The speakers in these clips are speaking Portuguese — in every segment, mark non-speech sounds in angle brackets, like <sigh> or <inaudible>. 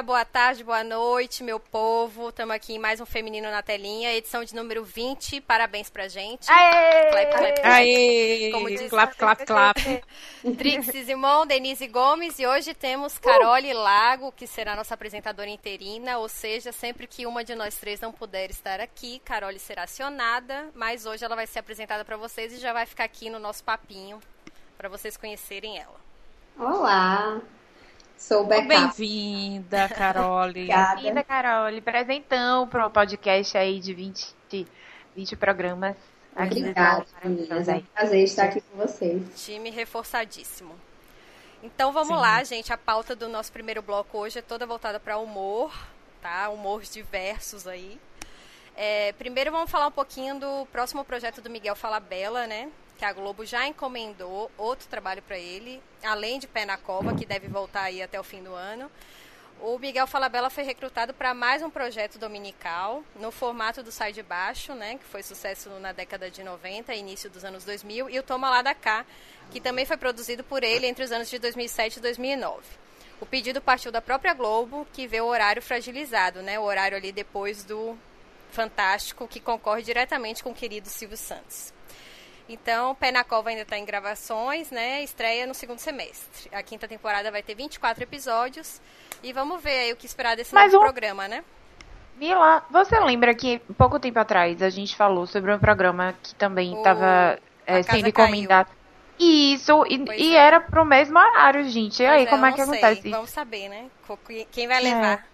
dia, boa tarde, boa noite, meu povo. Estamos aqui em mais um Feminino na Telinha, edição de número 20. Parabéns pra gente. Aê! Clap, clap, clap. Aê! Como diz- clap, clap, clap. <laughs> Trixie Simon, Denise Gomes e hoje temos Carole Lago, que será nossa apresentadora interina, ou seja, sempre que uma de nós três não puder estar aqui, Carole será acionada, mas hoje ela vai ser apresentada para vocês e já vai ficar aqui no nosso papinho para vocês conhecerem ela. Olá, sou o backup. Bem-vinda, Carole. <laughs> Obrigada. Bem-vinda, Carole. Presentão pro podcast aí de 20, 20 programas. Obrigada, meninas. É um prazer estar aqui com vocês. Time reforçadíssimo. Então vamos Sim. lá, gente. A pauta do nosso primeiro bloco hoje é toda voltada para humor, tá? Humores diversos aí. É, primeiro vamos falar um pouquinho do próximo projeto do Miguel Falabella, né? Que a Globo já encomendou outro trabalho para ele, além de Pé na Cova, que deve voltar aí até o fim do ano. O Miguel Falabella foi recrutado para mais um projeto dominical, no formato do Sai de Baixo, né, que foi sucesso na década de 90 e início dos anos 2000, e o Toma Lá da Cá, que também foi produzido por ele entre os anos de 2007 e 2009. O pedido partiu da própria Globo, que vê o horário fragilizado, né, o horário ali depois do Fantástico, que concorre diretamente com o querido Silvio Santos. Então, Pé na Cova ainda está em gravações, né? Estreia no segundo semestre. A quinta temporada vai ter 24 episódios. E vamos ver aí o que esperar desse Mais novo um. programa, né? Mila, você lembra que pouco tempo atrás a gente falou sobre um programa que também estava Casa sendo encomendado? Isso, e, e é. era pro mesmo horário, gente. E aí, Pois como eu é que não sei. acontece? Vamos saber, né? Quem vai levar?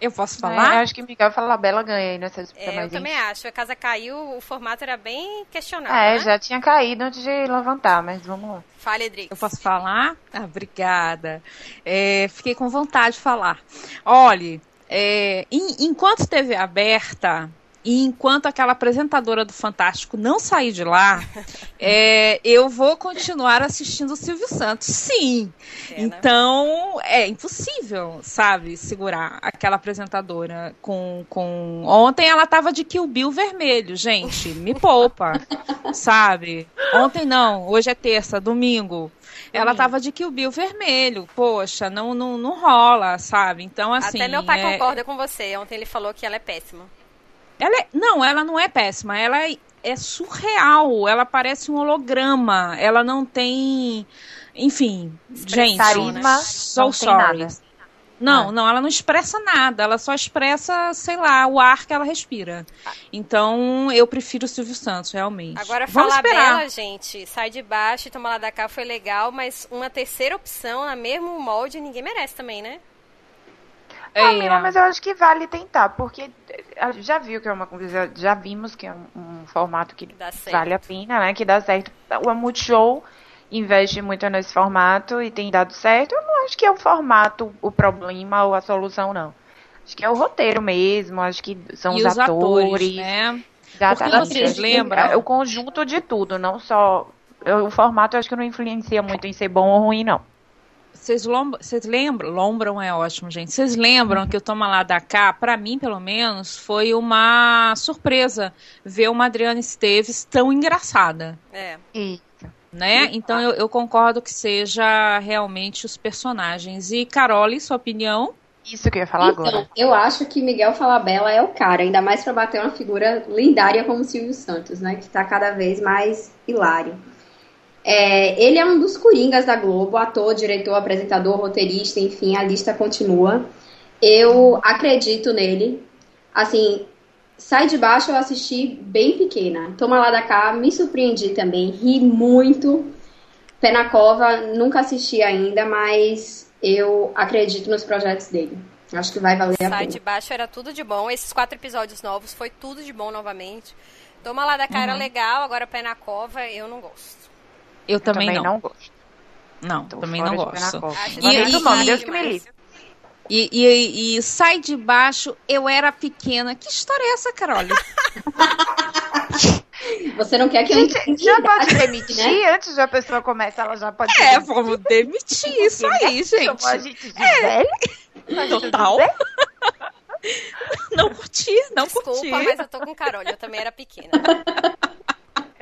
Eu posso É, falar? eu acho que Miguel Falabella ganha aí nessa disputa, É, eu mas também acho. A casa caiu, o formato era bem questionável. É, né? já tinha caído antes de levantar, mas vamos lá. Fale, Edrix. Eu posso falar? Ah, obrigada. É, fiquei com vontade de falar. Olhe, é, em- enquanto TV aberta e enquanto aquela apresentadora do Fantástico não sair de lá, <laughs> é, eu vou continuar assistindo o Silvio Santos. Sim. É, né? Então, é impossível, sabe, segurar aquela apresentadora com, com... Ontem ela tava de Kill Bill vermelho, gente, me poupa, <laughs> sabe? Ontem não, hoje é terça, domingo. Ela tava de Kill Bill vermelho, poxa, não, não, não rola, sabe? Então, assim... Até meu pai é- concorda com você. Ontem ele falou que ela é péssima. Ela é- não, ela não é péssima, ela é, é surreal, ela parece um holograma, ela não tem, enfim, gente, so não sorry. Não, Ah. não, ela não expressa nada, ela só expressa, sei lá, o ar que ela respira. Então, eu prefiro o Silvio Santos, realmente. Agora, Vamos falar esperar. dela, gente, sai de baixo e toma lá da cá foi legal, mas uma terceira opção, na mesmo molde, ninguém merece também, né? Ah, É, Mila, mas eu acho que vale tentar, porque eh, já viu que é uma coisa, já vimos que é um, um formato que vale a pena, né? Que dá certo. O Multishow investe muito nesse formato e tem dado certo. Eu não acho que é o formato o problema ou a solução, não. Acho que é o roteiro mesmo, acho que são e os, atores, né? já Porque vocês certo. lembram? É o conjunto de tudo, não só eu- o formato eu acho que não influencia muito em ser bom ou ruim, não. Vocês lembram? Lombram é ótimo, gente. Vocês lembram que o Toma Lá da Cá, pra mim, pelo menos, foi uma surpresa ver uma Adriana Esteves tão engraçada, É. Isso. né? Então eu, eu concordo que seja realmente os personagens. E Carole, sua opinião? Isso que eu ia falar Então, agora. eu acho que Miguel Falabella é o cara, ainda mais pra bater uma figura lendária como Silvio Santos, né? Que tá cada vez mais hilário. É, ele é um dos coringas da Globo, ator, diretor, apresentador, roteirista, enfim, a lista continua. Eu acredito nele. Assim, Sai de Baixo eu assisti bem pequena. Toma lá da cá, me surpreendi também, ri muito. Pé na Cova, nunca assisti ainda, mas eu acredito nos projetos dele. Acho que vai valer a Sai pena. de baixo era tudo de bom. Esses quatro episódios novos foi tudo de bom novamente. Toma lá da cá era legal, agora pé na cova eu não gosto. Eu Eu também, não. gosto. Não, Tô também não gosto. E- e- e- Deus que me livre. E, e, e sai de baixo, eu era pequena. Que história é essa, Carole? <laughs> Você não quer que eu Gente, já pode né? demitir antes de a pessoa começar, ela já pode É, vamos demitir isso aí, Chamou a gente. gente velha? Total. <laughs> Não curti, não Desculpa, curti. mas eu tô com Carol, eu também era pequena. <laughs>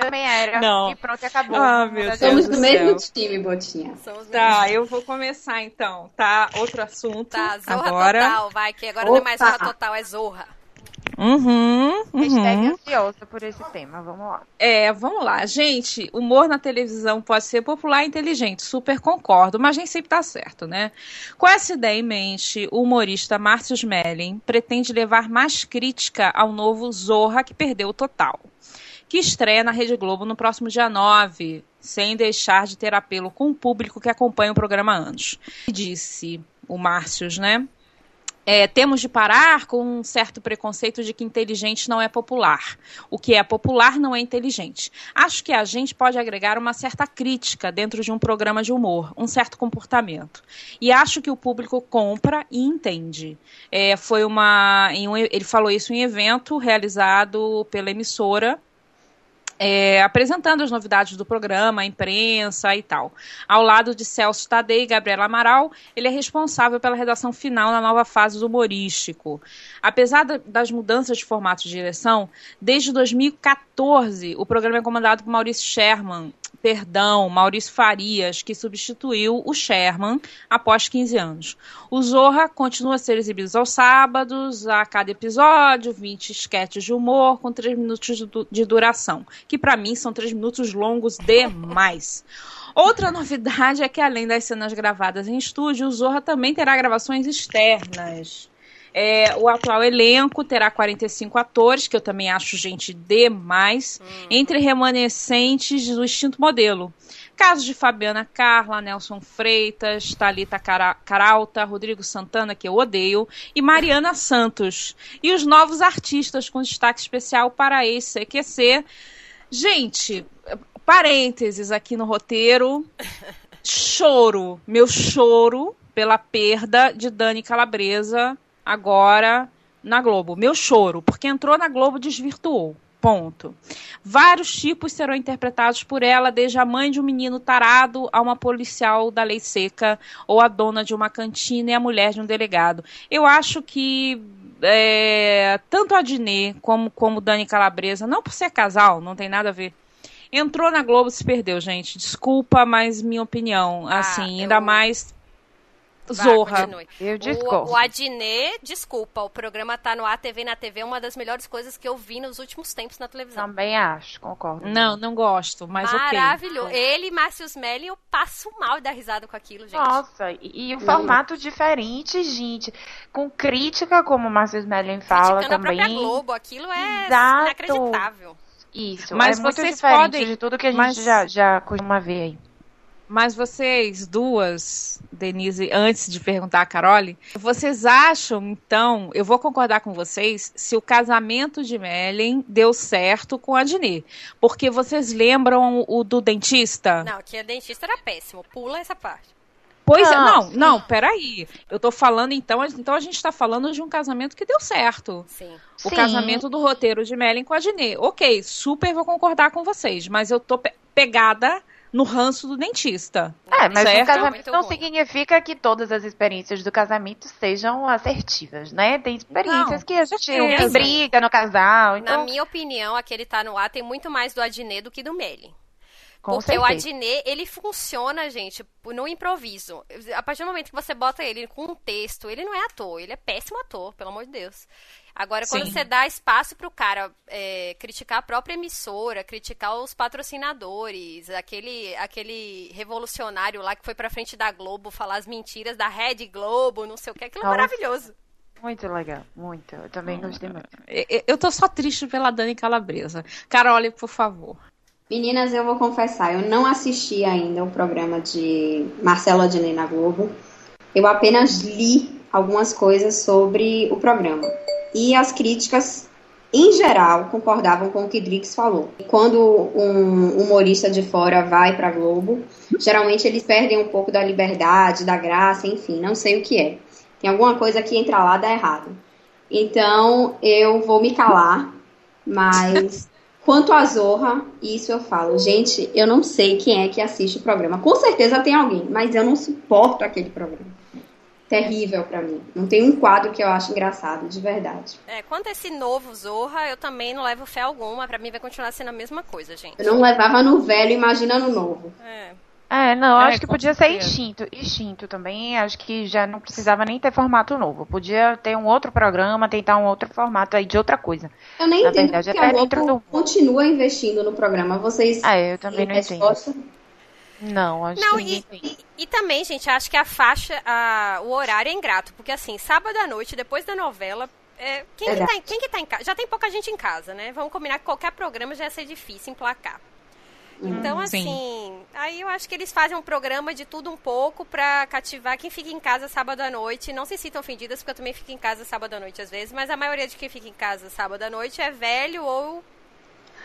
Também era. Não. E pronto, acabou. Ah, meu Deus Somos do mesmo céu. time, Botinha. Somos Tá, eu vou começar então, tá? Outro assunto. Tá, Zorra agora. Total, vai, que agora não é mais Opa. Zorra Total, é Zorra. Uhum, Hashtag uhum. ansiosa por esse tema, vamos lá. É, vamos lá. Gente, humor na televisão pode ser popular e inteligente, super concordo, mas nem sempre tá certo, né? Com essa ideia em mente, o humorista Márcio Smelling pretende levar mais crítica ao novo Zorra que perdeu o total, que estreia na Rede Globo no próximo dia 9, sem deixar de ter apelo com o público que acompanha o programa há anos. Disse o Márcios, né? É, temos de parar com um certo preconceito de que inteligente não é popular. O que é popular não é inteligente. Acho que a gente pode agregar uma certa crítica dentro de um programa de humor, um certo comportamento. E acho que o público compra e entende. É, foi uma, um- ele falou isso em evento realizado pela emissora. É, apresentando as novidades do programa, a imprensa e tal. Ao lado de Celso Tadei e Gabriela Amaral, ele é responsável pela redação final na nova fase do humorístico. Apesar da- das mudanças de formato de direção, desde 2014 o programa é comandado por Maurício Sherman, perdão, Maurício Farias, que substituiu o Sherman após 15 anos. O Zorra continua a ser exibido aos sábados, a cada episódio, 20 esquetes de humor com 3 minutos de du- de duração, que pra mim são 3 minutos longos demais. Outra novidade é que, além das cenas gravadas em estúdio, o Zorra também terá gravações externas. É, o atual elenco terá 45 atores, que eu também acho gente demais, entre remanescentes do extinto modelo. Casos de Fabiana Carla, Nelson Freitas, Thalita Cara- Caralta, Rodrigo Santana, que eu odeio, e Mariana Santos. E os novos artistas com destaque especial para esse CQC. Gente, parênteses aqui no roteiro. <laughs> Choro, meu choro pela perda de Dani Calabresa agora na Globo. Meu choro, porque entrou na Globo desvirtuou. Ponto. Vários tipos serão interpretados por ela, desde a mãe de um menino tarado a uma policial da lei seca, ou a dona de uma cantina e a mulher de um delegado. Eu acho que é, tanto a Dinê como, como Dani Calabresa, não por ser casal, não tem nada a ver. Entrou na Globo se perdeu, gente. Desculpa, mas minha opinião. Ah, assim, eu- ainda mais Zorra. Eu O, discordo. o Adnê, desculpa, o programa tá no ATV na TV, é uma das melhores coisas que eu vi nos últimos tempos na televisão. Também acho, concordo. Não, não gosto, mas ok. Maravilhoso. Ele e Márcio Smelly, eu passo mal dar risada com aquilo, gente. Nossa, e, e o formato diferente, gente. Com crítica, como o Márcio Smelling fala Criticando a própria também. Globo, aquilo é Exato. inacreditável. Isso, Mas é muito vocês diferente podem- de tudo que a gente mas- já, já costuma ver aí. Mas vocês duas, Denise, antes de perguntar a Carole, vocês acham, então, eu vou concordar com vocês, se o casamento de Mellen deu certo com a Dinê. Porque vocês lembram o do dentista? Não, que a dentista era péssimo. Pula essa parte. Pois é, Não, não, não, peraí. Eu tô falando, então, então a gente tá falando de um casamento que deu certo. Sim. O Sim. casamento do roteiro de Mellen com a Dinê. Ok, super vou concordar com vocês, mas eu tô pe- pegada no ranço do dentista. É, mas Certo. o casamento Muito não significa que todas as experiências do casamento sejam assertivas, né? Tem experiências Não, que a gente tem briga no casal, Na então, minha opinião, aquele tá no ar tem muito mais do Adnê do que do com Porque o. Adnê, ele funciona, gente, no improviso. A partir do momento que você bota ele com um texto, ele não é ator, ele é péssimo ator, pelo amor de Deus. Agora, quando Sim. você dá espaço pro cara é, criticar a própria emissora, criticar os patrocinadores, aquele, aquele revolucionário lá que foi pra frente da Globo falar as mentiras da Red Globo, não sei o que, aquilo é maravilhoso. Muito legal, muito. Eu também gostei muito. Eu tô só triste pela Dani Calabresa. Carole, por favor. Meninas, eu vou confessar, eu não assisti ainda o programa de Marcelo Adnet na Globo. Eu apenas li algumas coisas sobre o programa. E as críticas, em geral, concordavam com o que Drix falou. Quando um humorista de fora vai pra Globo, geralmente eles perdem um pouco da liberdade, da graça, enfim, não sei o que é. Tem alguma coisa que entra lá dá errado. Então, eu vou me calar, mas Quanto a Zorra, isso eu falo, gente, eu não sei quem é que assiste o programa. Com certeza tem alguém, mas eu não suporto aquele programa. Terrível pra mim. Não tem um quadro que eu acho engraçado, de verdade. É, quanto a esse novo Zorra, eu também não levo fé alguma. Pra mim vai continuar sendo a mesma coisa, gente. Eu não levava no velho, imagina no novo. É. É, não, É, acho que podia ser extinto. Extinto também, acho que já não precisava nem ter formato novo. Podia ter um outro programa, tentar um outro formato aí de outra coisa. Eu nem Na entendo verdade, porque a Globo do- continua investindo no programa. Vocês Ah, eu também têm não entendo. Não, acho Não, que e, e, e também, gente, acho que a faixa, a- o horário é ingrato. Porque assim, sábado à noite, depois da novela. é, quem, que tá, em- quem que tá em casa? Já tem pouca gente em casa, né? Vamos combinar que qualquer programa já ia ser difícil emplacar. Então, Sim. assim, aí eu acho que eles fazem um programa de tudo um pouco pra cativar quem fica em casa sábado à noite. Não se sintam ofendidas, porque eu também fico em casa sábado à noite às vezes, mas a maioria de quem fica em casa sábado à noite é velho ou.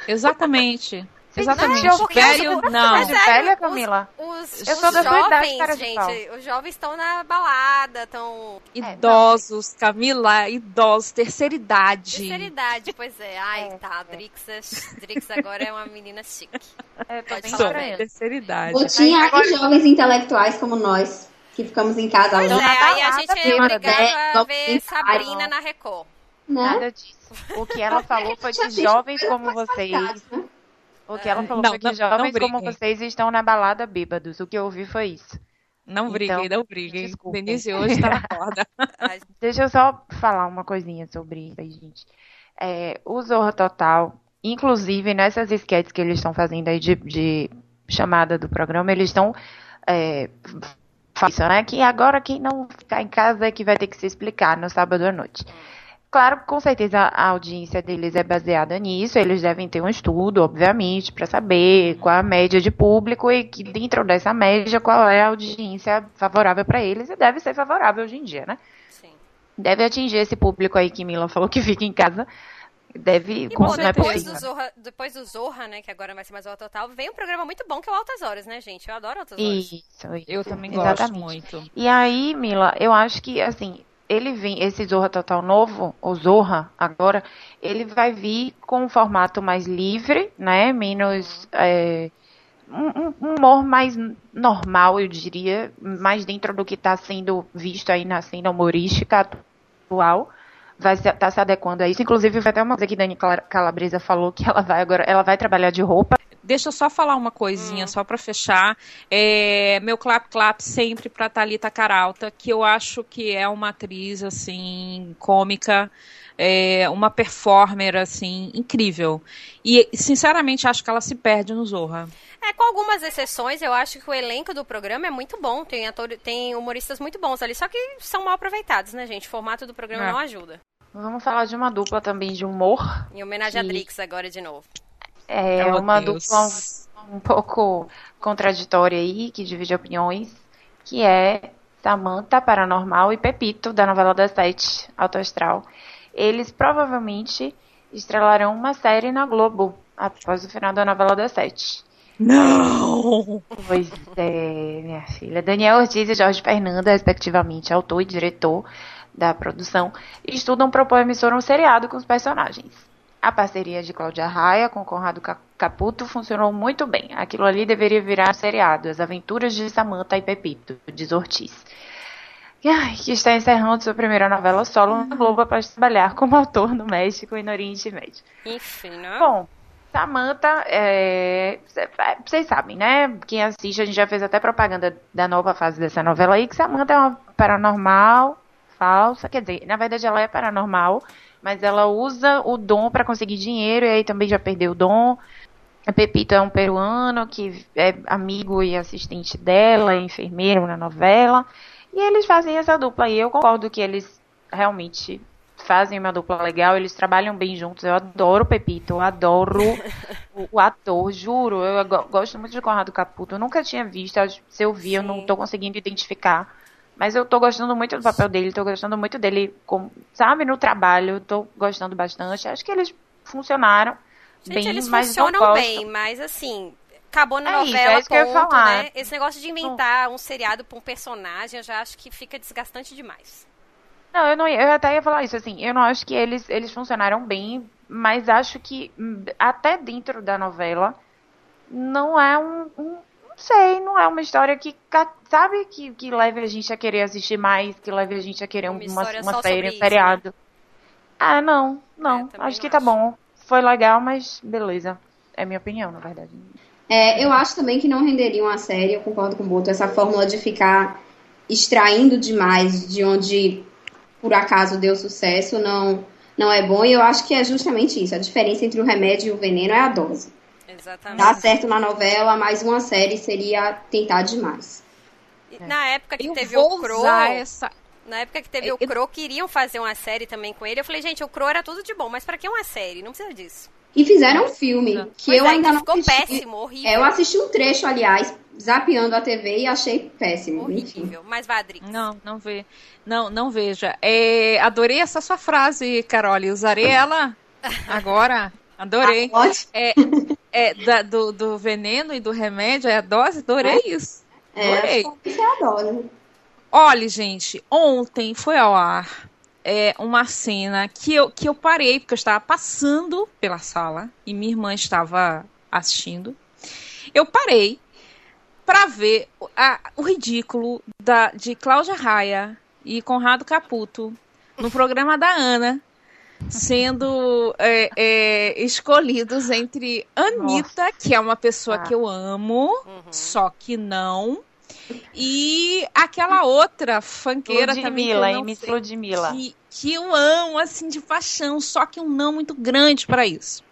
Exatamente. Exatamente. não, porque Velho, eu- não. Mas É de sério, velha, os- Camila? Os, Eu os sou da sua idade, jovens, cara de gente, os jovens estão na balada, estão. Idosos, Camila, idosos, terceira idade. Terceira idade, pois é. Ai, tá, Drix, é- Drix agora é uma menina chique. É, tô Pode bem falar, estranha. terceira idade. Botinha agora- e jovens intelectuais como nós, que ficamos em casa Pois é, aí a gente é obrigado a ver Sabrina na Record. né? Nada disso. O que ela falou foi que fiz jovens como vocês. O que ela falou Não, foi que não- não jovens como briguem. vocês estão na balada bêbados. O que eu ouvi foi isso. Não Então, briguem, não briguem. desculpem. Denise hoje tá na <laughs> corda. Deixa eu só falar uma coisinha sobre isso aí, gente. É, o Zorra Total, inclusive nessas sketches que eles estão fazendo aí de, de chamada do programa, eles estão é, falando né? Que agora quem não ficar em casa é que vai ter que se explicar no sábado à noite. Claro, com certeza a audiência deles é baseada nisso. Eles devem ter um estudo, obviamente, para saber qual a média de público e que dentro dessa média qual é a audiência favorável para eles e deve ser favorável hoje em dia, né? sim. Deve atingir esse público aí que Mila falou que fica em casa. Deve, E com, bom, não é depois, possível. do Zorra, depois do Zorra, né, que agora vai ser mais Zorra Total, vem um programa muito bom que é o Altas Horas, né, gente? Eu adoro Altas Horas. Isso, isso. Eu também Exatamente. gosto muito. E aí, Mila, eu acho que, assim, ele vem, esse Zorra Total novo, o Zorra, agora, ele vai vir com um formato mais livre, né? Menos. é, um, um- um humor mais normal, eu diria, mais dentro do que está sendo visto aí na cena humorística atual. Vai estar tá se adequando a isso. Inclusive, vai até uma coisa que Dani Cala- Calabresa falou que ela vai agora, ela vai trabalhar de roupa. Deixa eu só falar uma coisinha, só pra fechar. É, meu clap clap sempre pra Thalita Caralta, que eu acho que é uma atriz assim cômica, é, uma performer assim incrível. E sinceramente acho que ela se perde no Zorra. É, com algumas exceções, eu acho que o elenco do programa é muito bom. Tem, ator, tem humoristas muito bons ali, só que são mal aproveitados, né, gente? O formato do programa É. não ajuda. Vamos falar de uma dupla também de humor. Em homenagem a Que- Drix agora de novo. É Oh, uma Deus. dupla um, um pouco contraditória aí, que divide opiniões, que é Samantha Paranormal e Pepito, da novela das sete, Alto Astral. Eles provavelmente estrelarão uma série na Globo após o final da novela das sete. Não! Pois é, minha filha. Daniel Ortiz e Jorge Fernanda, respectivamente, autor e diretor da produção, estudam propor a emissora um seriado com os personagens. A parceria de Cláudia Raia com Conrado Ca- Caputo funcionou muito bem. Aquilo ali deveria virar seriado, As Aventuras de Samantha e Pepito, diz Ortiz. Que está encerrando sua primeira novela solo na Globo após trabalhar como autor no México e no Oriente Médio. Enfim, né? Bom, Samantha, é, cê- vocês sabem, né? Quem assiste, a gente já fez até propaganda da nova fase dessa novela aí, que Samantha é uma paranormal falsa. Quer dizer, na verdade ela é paranormal, mas ela usa o dom para conseguir dinheiro e aí também já perdeu o dom. A Pepito é um peruano que é amigo e assistente dela, é enfermeiro na novela. E eles fazem essa dupla aí. Eu concordo que eles realmente fazem uma dupla legal, eles trabalham bem juntos. Eu adoro o Pepito, eu adoro <laughs> o, o ator, juro. Eu go- gosto muito de Conrado Caputo. Eu nunca tinha visto, se eu vi, eu não Sim. tô conseguindo identificar. Mas eu tô gostando muito do papel dele, tô gostando muito dele, como, sabe, no trabalho, tô gostando bastante. Acho que eles funcionaram Gente, bem, eles mas não funcionam gosto. bem, mas assim, acabou na É isso, novela, é isso que eu ia ponto, falar. né? Esse negócio de inventar um seriado pra um personagem, eu já acho que fica desgastante demais. Não, eu não eu até ia falar isso, assim, eu não acho que eles, eles funcionaram bem, mas acho que hum, até dentro da novela não é um, um- um sei, não é uma história que, sabe, que, que leve a gente a querer assistir mais, que leve a gente a querer uma, uma, uma série, um feriado. Né? Ah, não, não. É, acho que tá acho. tá bom. Foi legal, mas beleza. É minha opinião, na verdade. É, eu acho também que não renderia uma série, eu concordo com o Boto, essa fórmula de ficar extraindo demais de onde por acaso deu sucesso não, não é bom. E eu acho que é justamente isso. A diferença entre o remédio e o veneno é a dose. Exatamente. Dá certo na novela, mas uma série seria tentar demais. Na época que eu teve o Crow. Essa... Na época que teve eu... o Crow, queriam fazer uma série também com ele. Eu falei, gente, o Crow era tudo de bom, mas para que uma série? Não precisa disso. E fizeram um filme que pois eu é, ainda não ficou assisti. péssimo, horrível. É, eu assisti um trecho, aliás, zapeando a TV e achei péssimo. Horrível. Mas Vadrix. Não, não vê. Não, não veja. É, adorei essa sua frase, Carol. Usarei ela <laughs> agora. Adorei. Ah, é, é da, do, do veneno e do remédio, é a dose? Adorei é. isso. É, adorei. É a dose. Olha, gente, ontem foi ao ar é, uma cena que eu, que eu parei, porque eu estava passando pela sala e minha irmã estava assistindo. Eu parei para ver a, o ridículo da, de Cláudia Raia e Conrado Caputo no programa da Ana sendo é, é, escolhidos entre Anitta, Nossa. que é uma pessoa ah. que eu amo, uhum. só que não, e aquela outra fanqueira também. que eu Miss Ludmilla. Que, que eu amo, assim, de paixão, só que um não muito grande para isso.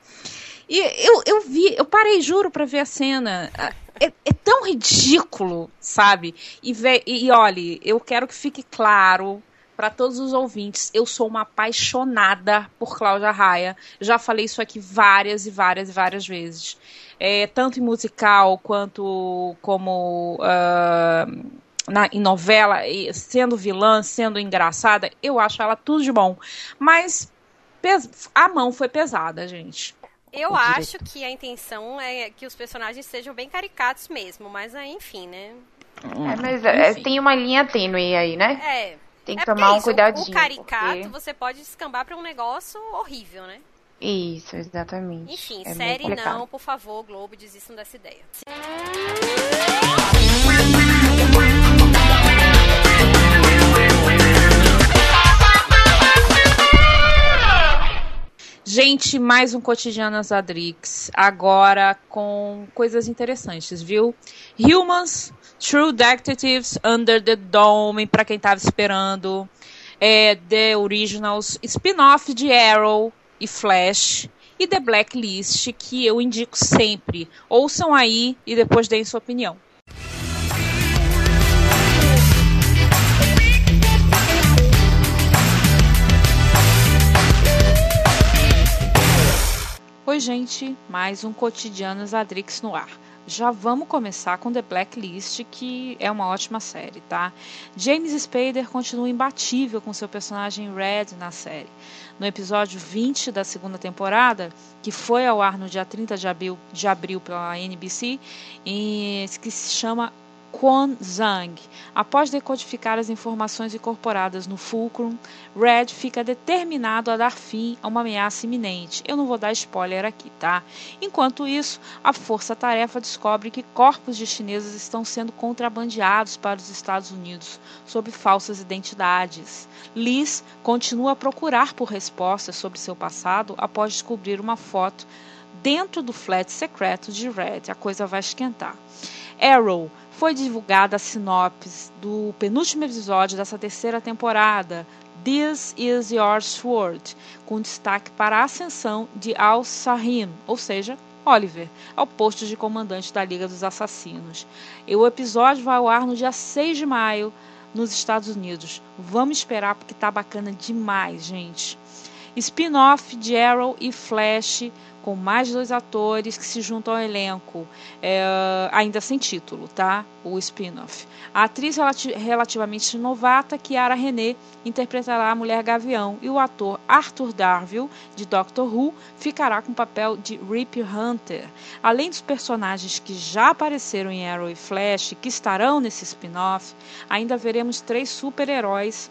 E eu, eu vi, eu parei, juro, para ver a cena. É, é, tão ridículo, sabe? E, e, e olhe, eu quero que fique claro para todos os ouvintes, eu sou uma apaixonada por Cláudia Raia. Já falei isso aqui várias e várias e várias vezes. É, tanto em musical quanto como uh, na, em novela, sendo vilã, sendo engraçada, eu acho ela tudo de bom. Mas a mão foi pesada, gente. Eu acho que a intenção é que os personagens sejam bem caricatos mesmo, mas enfim, né? É, mas é, tem uma linha tênue aí, né? É. Tem que é tomar um isso, cuidadinho. O caricato porque... você pode descambar para um negócio horrível, né? Isso, exatamente. Enfim, é série não, por favor, Globo, desistam dessa ideia. Gente, mais um Cotidianas Adrix, agora com coisas interessantes, viu? Humans True Detectives Under the Dome, para quem tava esperando. É, The Originals, spin-off de Arrow e Flash. E The Blacklist, que eu indico sempre. Ouçam aí e depois deem sua opinião. Oi, gente, mais um Cotidianos Adrix no ar já vamos começar com The Blacklist, que é uma ótima série, tá? James Spader continua imbatível com seu personagem Red na série. No episódio 20 da segunda temporada, que foi ao ar no dia 30 de abril, de abril pela NBC, e que se chama Quan Zhang. Após decodificar as informações incorporadas no Fulcrum, Red fica determinado a dar fim a uma ameaça iminente. Eu não vou dar spoiler aqui, tá? Enquanto isso, a força-tarefa descobre que corpos de chineses estão sendo contrabandeados para os Estados Unidos sob falsas identidades. Liz continua a procurar por respostas sobre seu passado após descobrir uma foto dentro do flat secreto de Red. A coisa vai esquentar. Arrow foi divulgada a sinopse do penúltimo episódio dessa terceira temporada, This is Your Sword, com destaque para a ascensão de Al-Sahim, ou seja, Oliver, ao posto de comandante da Liga dos Assassinos. E o episódio vai ao ar no dia 6 de maio nos Estados Unidos. Vamos esperar porque tá bacana demais, gente. Spin-off de Arrow e Flash com mais dois atores que se juntam ao elenco, é, ainda sem título, tá? O spin-off. A atriz relati relativamente novata, Kiara René, interpretará a Mulher Gavião e o ator Arthur Darville, de Doctor Who, ficará com o papel de Rip Hunter. Além dos personagens que já apareceram em Arrow e Flash, que estarão nesse spin-off, ainda veremos três super-heróis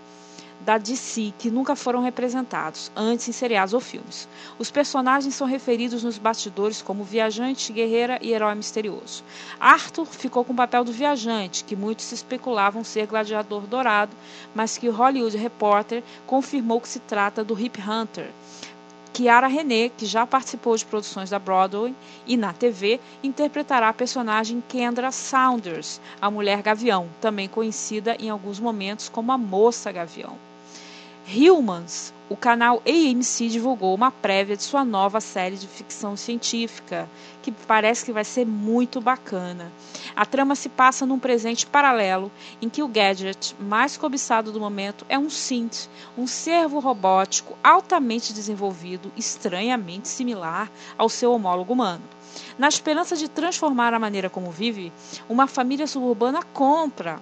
da DC que nunca foram representados, antes em seriados ou filmes. Os personagens são referidos nos bastidores como viajante, guerreira e herói misterioso. Arthur ficou com o papel do viajante, que muitos especulavam ser gladiador dourado, mas que Hollywood Reporter confirmou que se trata do Hip Hunter. Kiara René, que já participou de produções da Broadway e na TV, interpretará a personagem Kendra Saunders, a mulher gavião, também conhecida em alguns momentos como a moça gavião. Humans, o canal AMC divulgou uma prévia de sua nova série de ficção científica, que parece que vai ser muito bacana. A trama se passa num presente paralelo em que o gadget mais cobiçado do momento é um synth, um servo robótico altamente desenvolvido, estranhamente similar ao seu homólogo humano. Na esperança de transformar a maneira como vive, uma família suburbana compra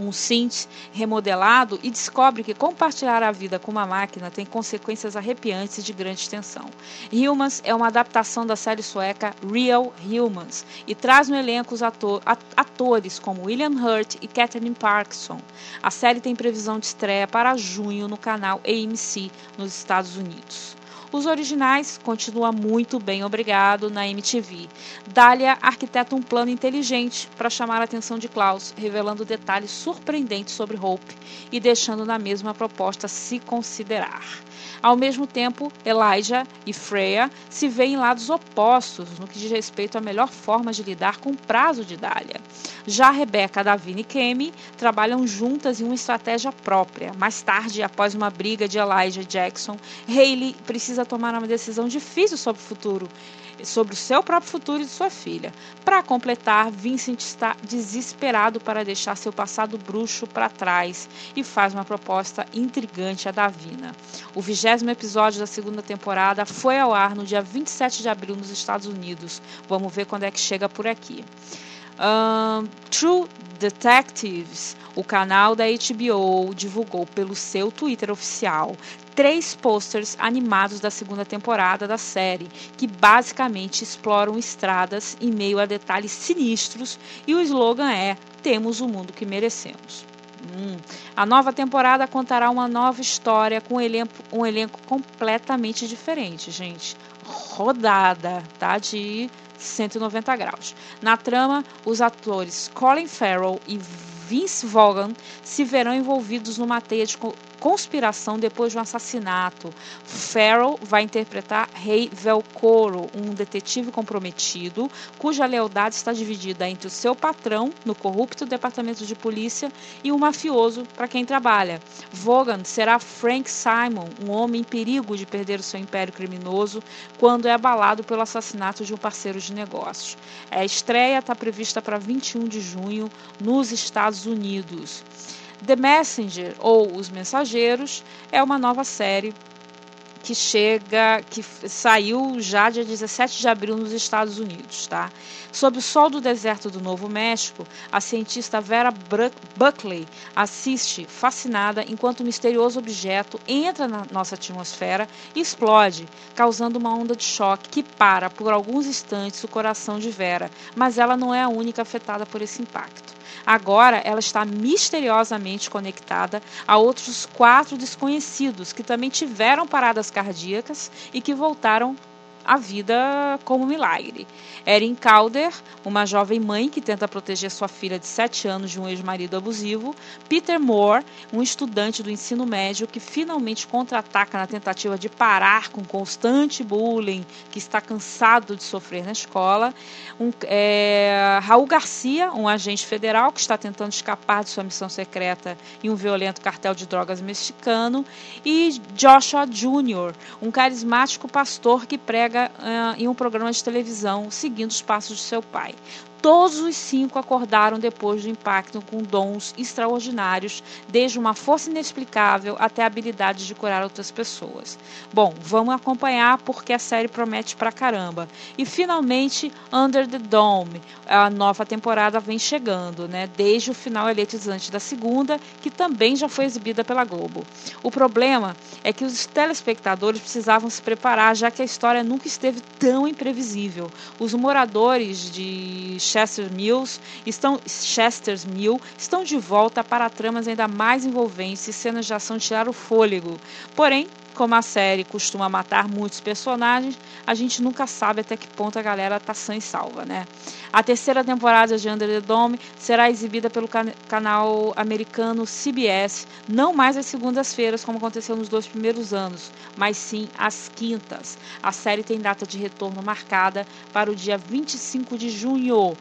um synth remodelado e descobre que compartilhar a vida com uma máquina tem consequências arrepiantes de grande extensão. Humans é uma adaptação da série sueca Real Humans e traz no elenco os ator, atores como William Hurt e Catherine Parkinson. A série tem previsão de estreia para junho no canal AMC nos Estados Unidos. Os originais continuam muito bem, obrigado, na MTV. Dália arquiteta um plano inteligente para chamar a atenção de Klaus, revelando detalhes surpreendentes sobre Hope e deixando na mesma proposta se considerar. Ao mesmo tempo, Elijah e Freya se veem em lados opostos no que diz respeito à melhor forma de lidar com o prazo de Dália. Já Rebecca, Davine e Kemi trabalham juntas em uma estratégia própria. Mais tarde, após uma briga de Elijah e Jackson, Hayley precisa tomar uma decisão difícil sobre o futuro sobre o seu próprio futuro e de sua filha. Para completar, Vincent está desesperado para deixar seu passado bruxo para trás e faz uma proposta intrigante a Davina. O vigésimo episódio da segunda temporada foi ao ar no dia 27 de abril nos Estados Unidos. Vamos ver quando é que chega por aqui. Um, True Detectives, o canal da HBO divulgou pelo seu Twitter oficial três posters animados da segunda temporada da série, que basicamente exploram estradas em meio a detalhes sinistros, e o slogan é: Temos o mundo que merecemos. Hum. A nova temporada contará uma nova história com um elenco, um elenco completamente diferente, gente. Rodada, tá? De 190 graus. Na trama, os atores Colin Farrell e Vince Vaughan se verão envolvidos numa teia de conspiração depois de um assassinato. Farrell vai interpretar Rei Velcoro, um detetive comprometido, cuja lealdade está dividida entre o seu patrão, no corrupto departamento de polícia, e o um mafioso para quem trabalha. Vaughan será Frank Simon, um homem em perigo de perder o seu império criminoso quando é abalado pelo assassinato de um parceiro de negócios. A estreia está prevista para 21 de junho nos Estados Estados Unidos. The Messenger, ou Os Mensageiros, é uma nova série que chega, que saiu já dia 17 de abril nos Estados Unidos, tá? Sob o sol do deserto do Novo México, a cientista Vera Buckley assiste fascinada enquanto um misterioso objeto entra na nossa atmosfera e explode, causando uma onda de choque que para por alguns instantes o coração de Vera, mas ela não é a única afetada por esse impacto. Agora ela está misteriosamente conectada a outros quatro desconhecidos que também tiveram paradas cardíacas e que voltaram a vida como milagre. Erin Calder, uma jovem mãe que tenta proteger sua filha de 7 anos de um ex-marido abusivo. Peter Moore, um estudante do ensino médio que finalmente contra-ataca na tentativa de parar com constante bullying, que está cansado de sofrer na escola. Um, é, Raul Garcia, um agente federal que está tentando escapar de sua missão secreta em um violento cartel de drogas mexicano. E Joshua Jr., um carismático pastor que prega uh, em um programa de televisão seguindo os passos de seu pai. Todos os cinco acordaram depois do impacto com dons extraordinários, desde uma força inexplicável até habilidades de curar outras pessoas. Bom, vamos acompanhar porque a série promete pra caramba. E finalmente, Under the Dome, a nova temporada vem chegando, né? Desde o final eletrizante da segunda, que também já foi exibida pela Globo. O problema é que os telespectadores precisavam se preparar, já que a história nunca esteve tão imprevisível. Os moradores de Chester Mills estão, Chester's Mill estão de volta para tramas ainda mais envolventes e cenas de ação tirar o fôlego. Porém, como a série costuma matar muitos personagens, a gente nunca sabe até que ponto a galera tá sã e salva, né? A terceira temporada de Under the Dome será exibida pelo can canal americano CBS, não mais às segundas-feiras, como aconteceu nos dois primeiros anos, mas sim às quintas. A série tem data de retorno marcada para o dia 25 de junho.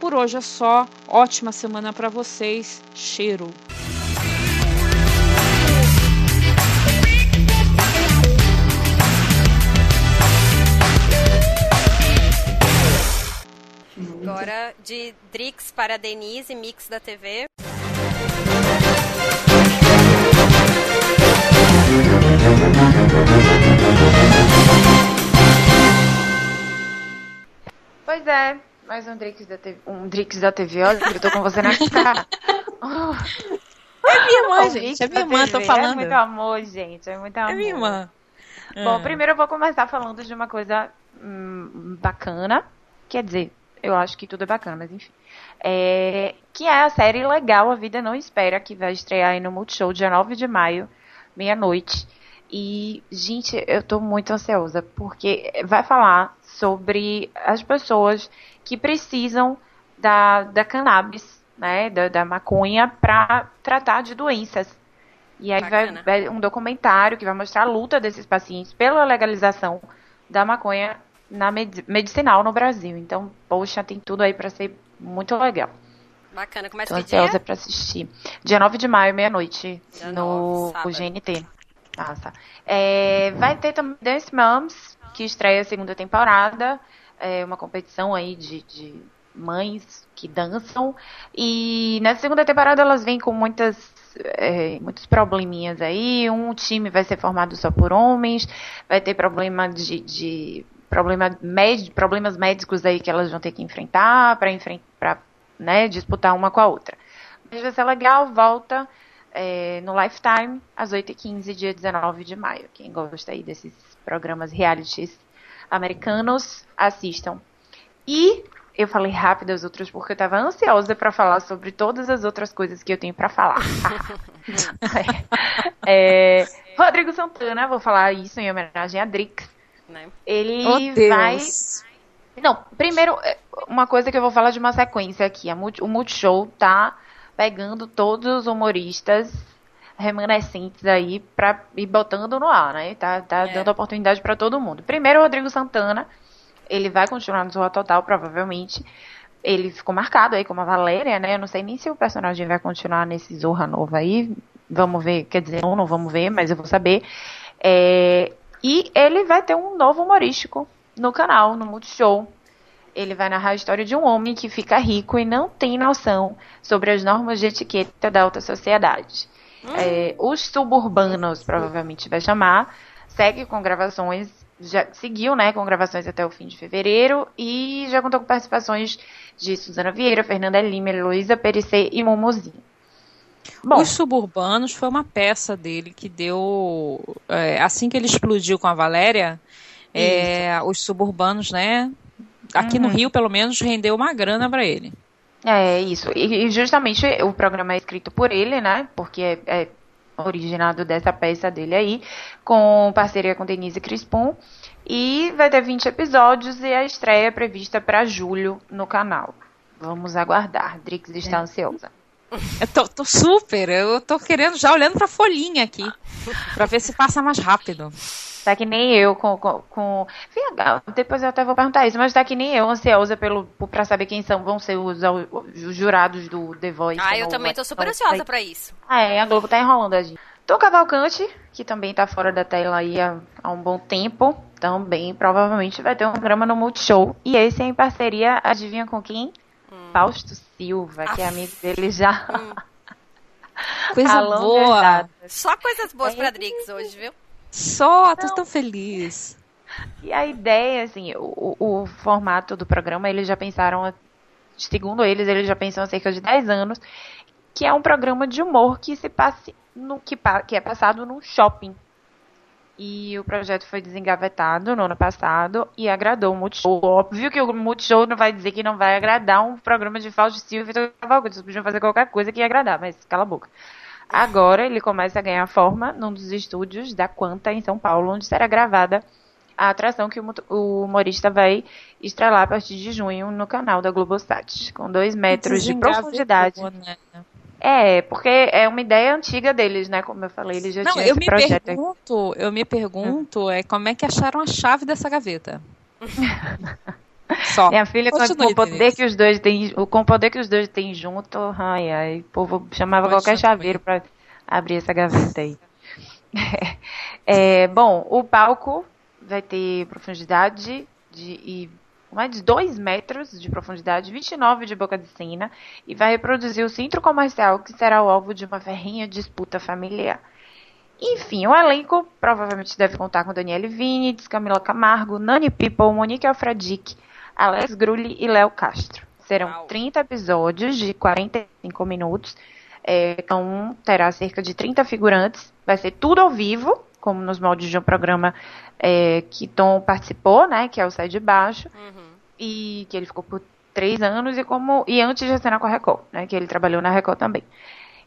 Por hoje é só. Ótima semana para vocês. Cheiro. Agora de Drix para Denise, mix da TV. Pois é, mais um Drix da TV. Um Drix da TV, olha, eu tô com você na cara. <laughs> É minha irmã, gente. É minha irmã, tô falando. É muito amor, gente. É muito amor. É minha irmã. Bom, É. primeiro eu vou começar falando de uma coisa hum, bacana. Quer dizer, eu acho que tudo é bacana, mas enfim. É, que é a série Legal, A Vida Não Espera, que vai estrear aí no Multishow dia 9 de maio, meia-noite. E, gente, eu tô muito ansiosa, porque vai falar sobre as pessoas que precisam da, da cannabis, né, da, da maconha, para tratar de doenças. E aí vai, vai um documentário que vai mostrar a luta desses pacientes pela legalização da maconha na med- medicinal no Brasil. Então, poxa, tem tudo aí para ser muito legal. Bacana. Começa Tô ansiosa para assistir. Dia 9 de maio, meia-noite, no 9, sábado. GNT. Nossa. É, vai ter também Dance Moms, que estreia a segunda temporada. É uma competição aí de, de mães que dançam. E na segunda temporada elas vêm com muitas, é, muitos probleminhas aí. Um time vai ser formado só por homens. Vai ter problema de, de problema médi- problemas médicos aí que elas vão ter que enfrentar para enfrentar, né, disputar uma com a outra. Mas vai ser legal, volta é, no Lifetime, às 8h15, dia 19 de maio. Quem gosta aí desses programas realities americanos, assistam. E eu falei rápido as outras porque eu tava ansiosa para falar sobre todas as outras coisas que eu tenho para falar. <laughs> <laughs> É, Rodrigo Santana, vou falar isso em homenagem a Drix. Né? Ele Oh, Deus. vai não, primeiro, é, uma coisa que eu vou falar de uma sequência aqui. A Multi- o Multishow tá pegando todos os humoristas remanescentes aí pra ir botando no ar, né? Tá, tá É. dando oportunidade pra todo mundo. Primeiro, o Rodrigo Santana. Ele vai continuar no Zorra Total, provavelmente. Ele ficou marcado aí como a Valéria, né? Eu não sei nem se o personagem vai continuar nesse Zorra novo aí. Vamos ver, quer dizer, não, não vamos ver, mas eu vou saber. É, e ele vai ter um novo humorístico no canal, no Multishow. Ele vai narrar a história de um homem que fica rico e não tem noção sobre as normas de etiqueta da alta sociedade. É, os suburbanos, provavelmente vai chamar, segue com gravações, já seguiu, né, com gravações até o fim de fevereiro e já contou com participações de Suzana Vieira, Fernanda Lima, Heloísa Perissé e Momozinho. Bom, Os Suburbanos foi uma peça dele que deu. é, assim que ele explodiu com a Valéria, é, os Suburbanos, né? Aqui no Uhum. Rio, pelo menos, rendeu uma grana pra ele. É isso. E, justamente o programa é escrito por ele, né? Porque é, é originado dessa peça dele aí, com parceria com Denise Crispum. E vai ter 20 episódios e a estreia é prevista para julho no canal. Vamos aguardar. Drix está ansiosa. Eu tô, tô super, eu tô querendo já olhando pra folhinha aqui, pra ver se passa mais rápido. Tá que nem eu com. com, com... Depois eu até vou perguntar isso, mas tá que nem eu, ansiosa pelo, pra saber quem são, vão ser os, os jurados do The Voice. Ah, eu também tô super ansiosa pra isso. Ah, é, a Globo tá enrolando a gente. Tom Cavalcante, que também tá fora da tela aí há, há um bom tempo, também provavelmente vai ter um programa no Multishow. E esse é em parceria, adivinha com quem? Fausto Silva, que é amigo dele já. <laughs> Coisa a longa boa. data. Só coisas boas É. pra Drix hoje, viu? Só, tô tão feliz. E a ideia, assim, o, o- formato do programa, eles já pensaram, segundo eles, eles já pensam há cerca de 10 anos, que é um programa de humor que se passe no que, que é passado num shopping. E o projeto foi desengavetado no ano passado e agradou o Multishow. Óbvio que o Multishow não vai dizer que não vai agradar um programa de Fausto Silva e Vitor Cavalcante. Eles podiam fazer qualquer coisa que ia agradar, mas cala a boca. Agora ele começa a ganhar forma num dos estúdios da Quanta, em São Paulo, onde será gravada a atração que o humorista vai estrelar a partir de junho no canal da Globosat, com dois metros de profundidade. Né? É, porque é uma ideia antiga deles, né? Como eu falei, eles já Não, tinham eu esse me projeto. Pergunto, eu me pergunto é como é que acharam a chave dessa gaveta. <laughs> Só. Minha filha, com, com o poder que os dois têm, com o poder que os dois têm junto, ai, ai, o povo chamava Pode qualquer chaveiro para abrir essa gaveta aí. <laughs> É, bom, o palco vai ter profundidade de, e mais de 2 metros de profundidade, 29 de boca de sina, e vai reproduzir o centro comercial que será o alvo de uma ferrinha disputa familiar. Enfim, o elenco provavelmente deve contar com Daniele Vinitz, Camila Camargo, Nani People, Monique Alfredic, Alex Grulli e Léo Castro. Serão Uau. 30 episódios de 45 minutos. É, cada um terá cerca de 30 figurantes. Vai ser tudo ao vivo, como nos moldes de um programa é, que Tom participou, né? Que é o Sai de Baixo. Uhum. E que ele ficou por três anos e como e antes de assinar com a Record, né? Que ele trabalhou na Record também.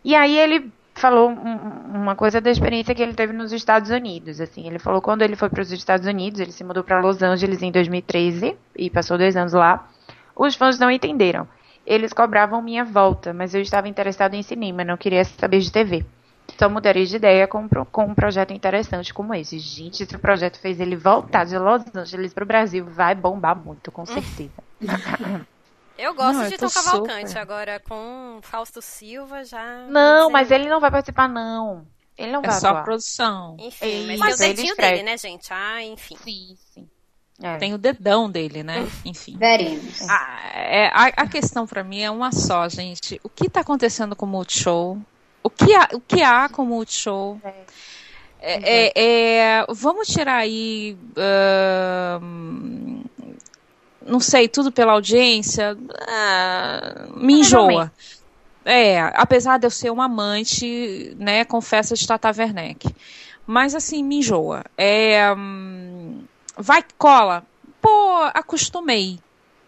E aí ele falou uma coisa da experiência que ele teve nos Estados Unidos. Assim, ele falou quando ele foi para os Estados Unidos, ele se mudou para Los Angeles em 2013 e passou dois anos lá. Os fãs não entenderam. Eles cobravam minha volta, mas eu estava interessado em cinema, não queria saber de TV. Só mudaria de ideia com, com um projeto interessante como esse. Gente, esse projeto fez ele voltar de Los Angeles para o Brasil. Vai bombar muito, com certeza. <laughs> Eu gosto não, de Tom Cavalcante, super. agora com Fausto Silva já. Não, mas ele não vai participar, não. Ele não é vai. É só a produção. Enfim, mas, mas tem o dedinho dele, né, gente? Ah, enfim. Sim, sim. É. Tem o dedão dele, né? <laughs> Enfim. Veremos. Ah, é, a, a questão para mim é uma só, gente. O que tá acontecendo com o Multishow? O que há, o que há com o Multishow? É. É, é, é, vamos tirar aí. Uh, não sei, tudo pela audiência, ah, me enjoa. É, apesar de eu ser uma amante, né, confessa de Tata Werneck. Mas assim, me enjoa. É, hum, vai cola. Pô, acostumei,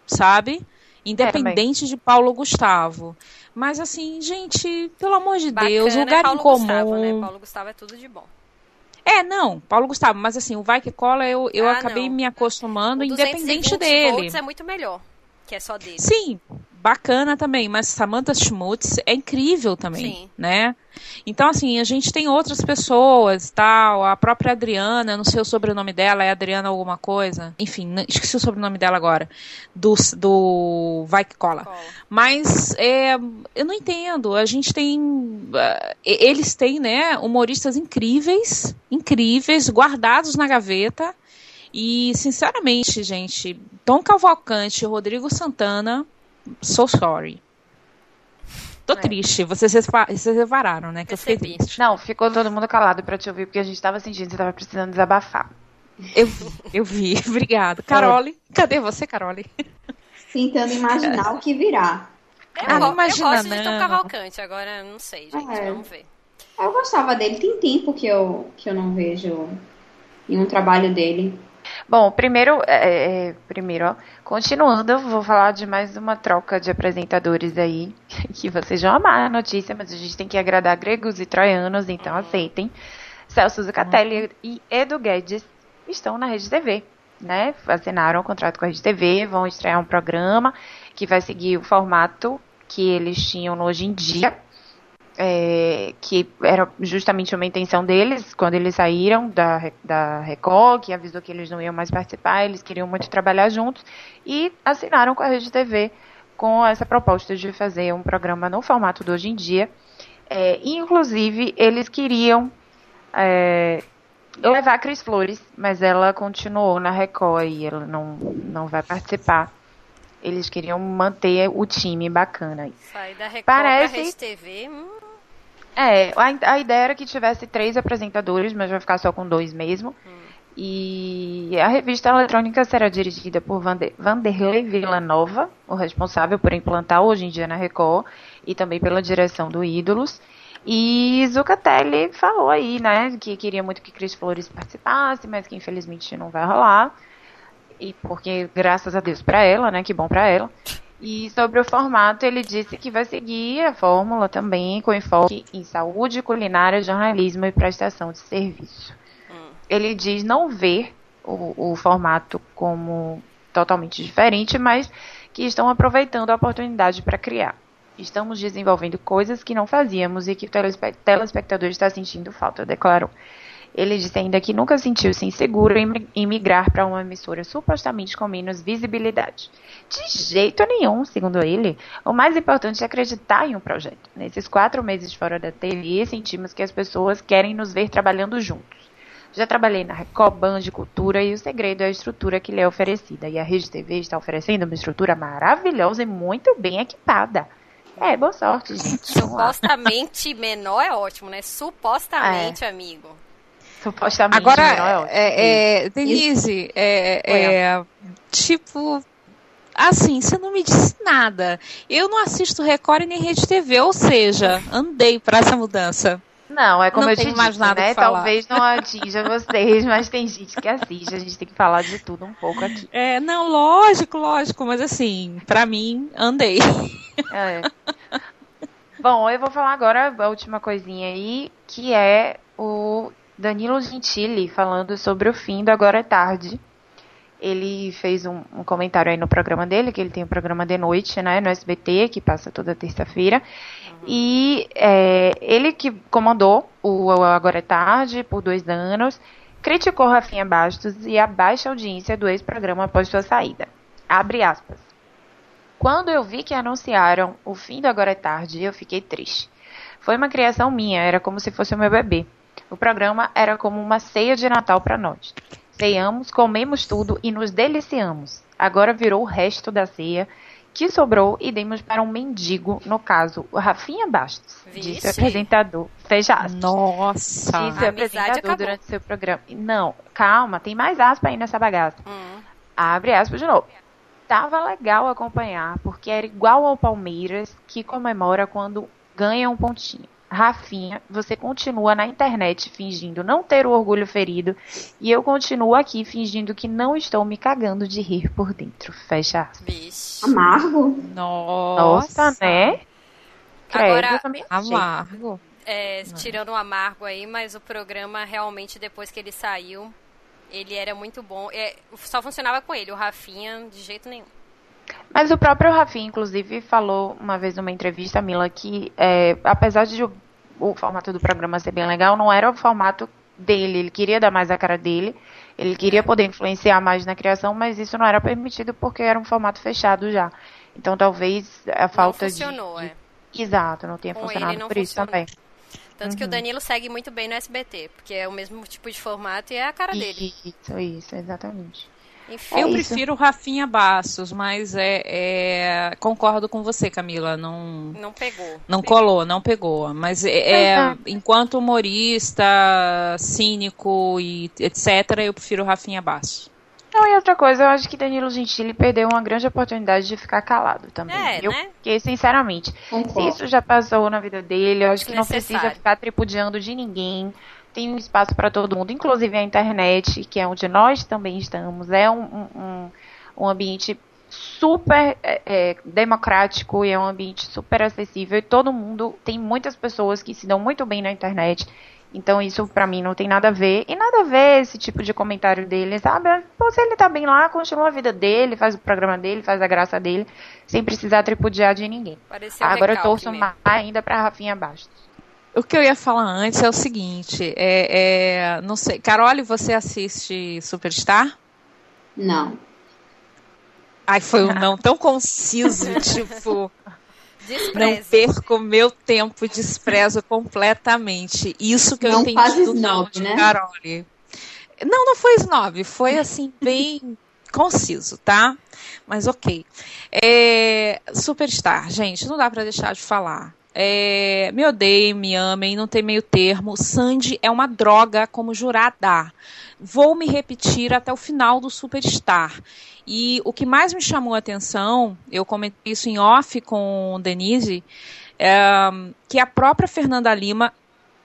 sabe? Independente é, de Paulo Gustavo. Mas assim, gente, pelo amor de Bacana, Deus, lugar Paulo incomum. Gustavo, né? Paulo Gustavo é tudo de bom. É, não, Paulo Gustavo, mas assim, o Vai Que Cola eu, eu ah, acabei não. me acostumando, independente dele. é muito melhor, que é só dele. Sim, bacana também, mas Samantha Schmutz é incrível também, Sim. né? Então, assim, a gente tem outras pessoas, tal, a própria Adriana, não sei o sobrenome dela, é Adriana alguma coisa, enfim, esqueci o sobrenome dela agora, do, do Vai Que Cola. Cola. Mas, é, eu não entendo, a gente tem, uh, eles têm, né, humoristas incríveis, incríveis, guardados na gaveta, e, sinceramente, gente, Tom Cavalcante e Rodrigo Santana So sorry. Tô é. triste. Vocês, vocês repararam, né? Que eu fiquei triste. Não, ficou todo mundo calado pra te ouvir, porque a gente tava sentindo que você tava precisando desabafar. Eu vi, eu vi. <laughs> Obrigada. Carole, cadê você, Carole? Tentando imaginar o que virá. Eu, ah, não imagina, eu gosto não. de Tom Cavalcante, agora não sei, gente. É. Vamos ver. Eu gostava dele. Tem tempo que eu, que eu não vejo nenhum trabalho dele. Bom, primeiro, é, é, primeiro, ó, continuando, vou falar de mais uma troca de apresentadores aí, <laughs> que vocês vão amar a notícia, mas a gente tem que agradar gregos e troianos, então aceitem. Celso Zucatelli uhum. e Edu Guedes estão na Rede TV, né? Assinaram o um contrato com a Rede TV, vão estrear um programa que vai seguir o formato que eles tinham no Hoje em Dia, é, que era justamente uma intenção deles, quando eles saíram da, da Record, que avisou que eles não iam mais participar, eles queriam muito trabalhar juntos, e assinaram com a Rede TV com essa proposta de fazer um programa no formato do Hoje em Dia. É, inclusive, eles queriam é, levar a Cris Flores, mas ela continuou na Record e ela não, não vai participar. Eles queriam manter o time bacana. Sai da Record Parece... pra Rede TV. Hum. É, a, a, ideia era que tivesse três apresentadores, mas vai ficar só com dois mesmo. Hum. E a revista eletrônica será dirigida por Vander, Vanderlei Villanova, o responsável por implantar hoje em dia na Record, e também pela direção do Ídolos. E Zucatelli falou aí, né, que queria muito que Cris Flores participasse, mas que infelizmente não vai rolar. E porque, graças a Deus para ela, né, que bom para ela. E sobre o formato, ele disse que vai seguir a fórmula também com enfoque em saúde, culinária, jornalismo e prestação de serviço. Hum. Ele diz não ver o, o formato como totalmente diferente, mas que estão aproveitando a oportunidade para criar. Estamos desenvolvendo coisas que não fazíamos e que o telespectador está sentindo falta, declarou. Ele disse ainda que nunca sentiu-se inseguro em migrar para uma emissora supostamente com menos visibilidade. De jeito nenhum, segundo ele. O mais importante é acreditar em um projeto. Nesses quatro meses fora da TV, sentimos que as pessoas querem nos ver trabalhando juntos. Já trabalhei na Record, Band, Cultura e o segredo é a estrutura que lhe é oferecida. E a Rede TV está oferecendo uma estrutura maravilhosa e muito bem equipada. É, boa sorte, gente. Supostamente menor é ótimo, né? Supostamente, é. amigo. Supostamente Agora, é. É, é, Denise, é, é, tipo, assim, você não me disse nada. Eu não assisto Record nem Rede TV, ou seja, andei para essa mudança. Não, é como não eu te disse, né? Talvez não atinja vocês, mas tem gente que assiste. A gente tem que falar de tudo um pouco aqui. É, não, lógico, lógico, mas assim, pra mim, andei. É. Bom, eu vou falar agora a última coisinha aí, que é o Danilo Gentili falando sobre o fim do Agora é Tarde. Ele fez um, um, comentário aí no programa dele, que ele tem um programa de noite, né, no SBT, que passa toda terça-feira. E é, ele que comandou o Agora é Tarde por dois anos, criticou Rafinha Bastos e a baixa audiência do ex-programa após sua saída. Abre aspas. Quando eu vi que anunciaram o fim do Agora é Tarde, eu fiquei triste. Foi uma criação minha, era como se fosse o meu bebê. O programa era como uma ceia de Natal para nós. Ceiamos, comemos tudo e nos deliciamos. Agora virou o resto da ceia que sobrou e demos para um mendigo, no caso, o Rafinha Bastos, Vixe. disse o apresentador. Fecha aspas. Nossa! Disse o apresentador durante seu programa. Não, calma, tem mais aspas aí nessa bagaça. Hum. Abre aspas de novo. Tava legal acompanhar, porque era igual ao Palmeiras, que comemora quando ganha um pontinho. Rafinha, você continua na internet fingindo não ter o orgulho ferido e eu continuo aqui fingindo que não estou me cagando de rir por dentro. Fecha aspas. Amargo? Nossa, Nossa né? Credo, Agora, também amargo. É, tirando o amargo aí, mas o programa realmente depois que ele saiu, ele era muito bom. É, só funcionava com ele, o Rafinha de jeito nenhum. Mas o próprio Rafinha, inclusive, falou uma vez numa entrevista, Mila, que é, apesar de o, o, formato do programa ser bem legal, não era o formato dele. Ele queria dar mais a cara dele, ele queria poder influenciar mais na criação, mas isso não era permitido porque era um formato fechado já. Então talvez a falta não funcionou, de. É. Exato, não tenha Com funcionado não por funcionou. isso também. Tanto uhum. que o uhum. Danilo segue muito bem no SBT, porque é o mesmo tipo de formato e é a cara dele. Isso, isso, exatamente. Enfim, eu é prefiro Rafinha Bastos, mas é, é, concordo com você, Camila. Não, não pegou. Não pegou. colou, não pegou. Mas é, é, é, enquanto humorista, cínico e etc., eu prefiro Rafinha Bastos. Não, e outra coisa, eu acho que Danilo Gentili perdeu uma grande oportunidade de ficar calado também. É, eu, né? Porque, sinceramente, se isso já passou na vida dele, eu acho que não precisa ficar tripudiando de ninguém tem um espaço para todo mundo, inclusive a internet, que é onde nós também estamos, é um, um, um ambiente super é, é, democrático e é um ambiente super acessível. E todo mundo tem muitas pessoas que se dão muito bem na internet. Então isso para mim não tem nada a ver. E nada a ver esse tipo de comentário dele sabe? Pô, se ele tá bem lá continua a vida dele faz o programa dele faz a graça dele sem precisar tripudiar de ninguém. Pareceu agora eu torço mais ainda para Rafinha Bastos o que eu ia falar antes é o seguinte, é, é, não sei, Carole, você assiste Superstar? Não. Ai, foi um <laughs> não tão conciso, tipo. Não perco meu tempo, desprezo completamente. Isso que eu não entendi do não de né? Carole. Não, não foi snob, foi assim, <laughs> bem conciso, tá? Mas ok. É, Superstar, gente, não dá para deixar de falar. É, me odeiem, me amem, não tem meio termo. Sandy é uma droga como jurada. Vou me repetir até o final do Superstar. E o que mais me chamou a atenção, eu comentei isso em off com Denise, é, que a própria Fernanda Lima,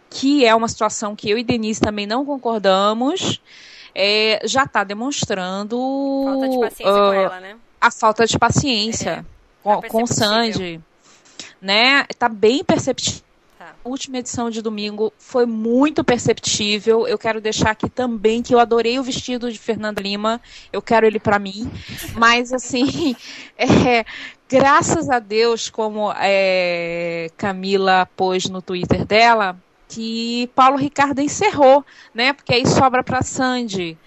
que é uma situação que eu e Denise também não concordamos, é, já está demonstrando falta de paciência uh, com ela, né? a falta de paciência é, com, tá com o Sandy. Né? Tá bem perceptível. Tá. A última edição de domingo foi muito perceptível. Eu quero deixar aqui também que eu adorei o vestido de Fernanda Lima. Eu quero ele para mim. <laughs> Mas, assim, <laughs> é, graças a Deus, como é, Camila pôs no Twitter dela, que Paulo Ricardo encerrou, né? Porque aí sobra para Sandy.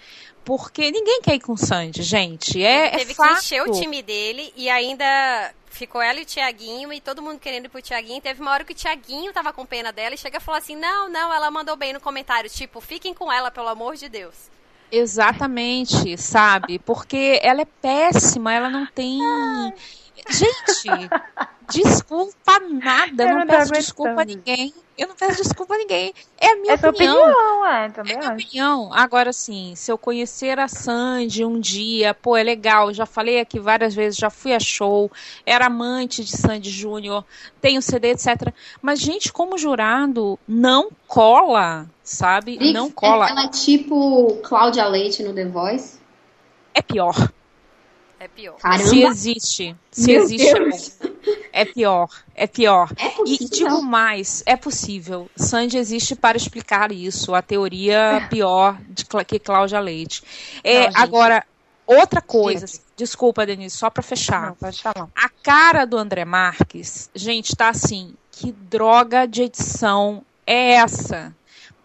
Porque ninguém quer ir com Sandy, gente. É, Teve é que encher o time dele e ainda ficou ela e o Tiaguinho e todo mundo querendo ir pro Tiaguinho. Teve uma hora que o Tiaguinho tava com pena dela e chega e falou assim: Não, não, ela mandou bem no comentário. Tipo, fiquem com ela, pelo amor de Deus. Exatamente, sabe? Porque ela é péssima, ela não tem. Gente, desculpa nada, eu não, não peço desculpa a ninguém. Eu não peço desculpa a ninguém. É a minha é opinião. opinião é, também é a minha opinião. Agora, sim, se eu conhecer a Sandy um dia, pô, é legal. Já falei aqui várias vezes, já fui a show, era amante de Sandy Júnior, tenho CD, etc. Mas, gente, como jurado, não cola, sabe? não cola. Ela é tipo Cláudia Leite no The Voice? É pior. É pior. Caramba. Se existe. Se Meu existe. Deus. É pior. É pior. É E digo mais, é possível. Sandy existe para explicar isso, a teoria pior de que Cláudia Leite. É, Não, agora, outra coisa, Gente. desculpa, Denise, só para fechar. Não, pode falar. A cara do André Marques, gente, tá assim, que droga de edição é essa?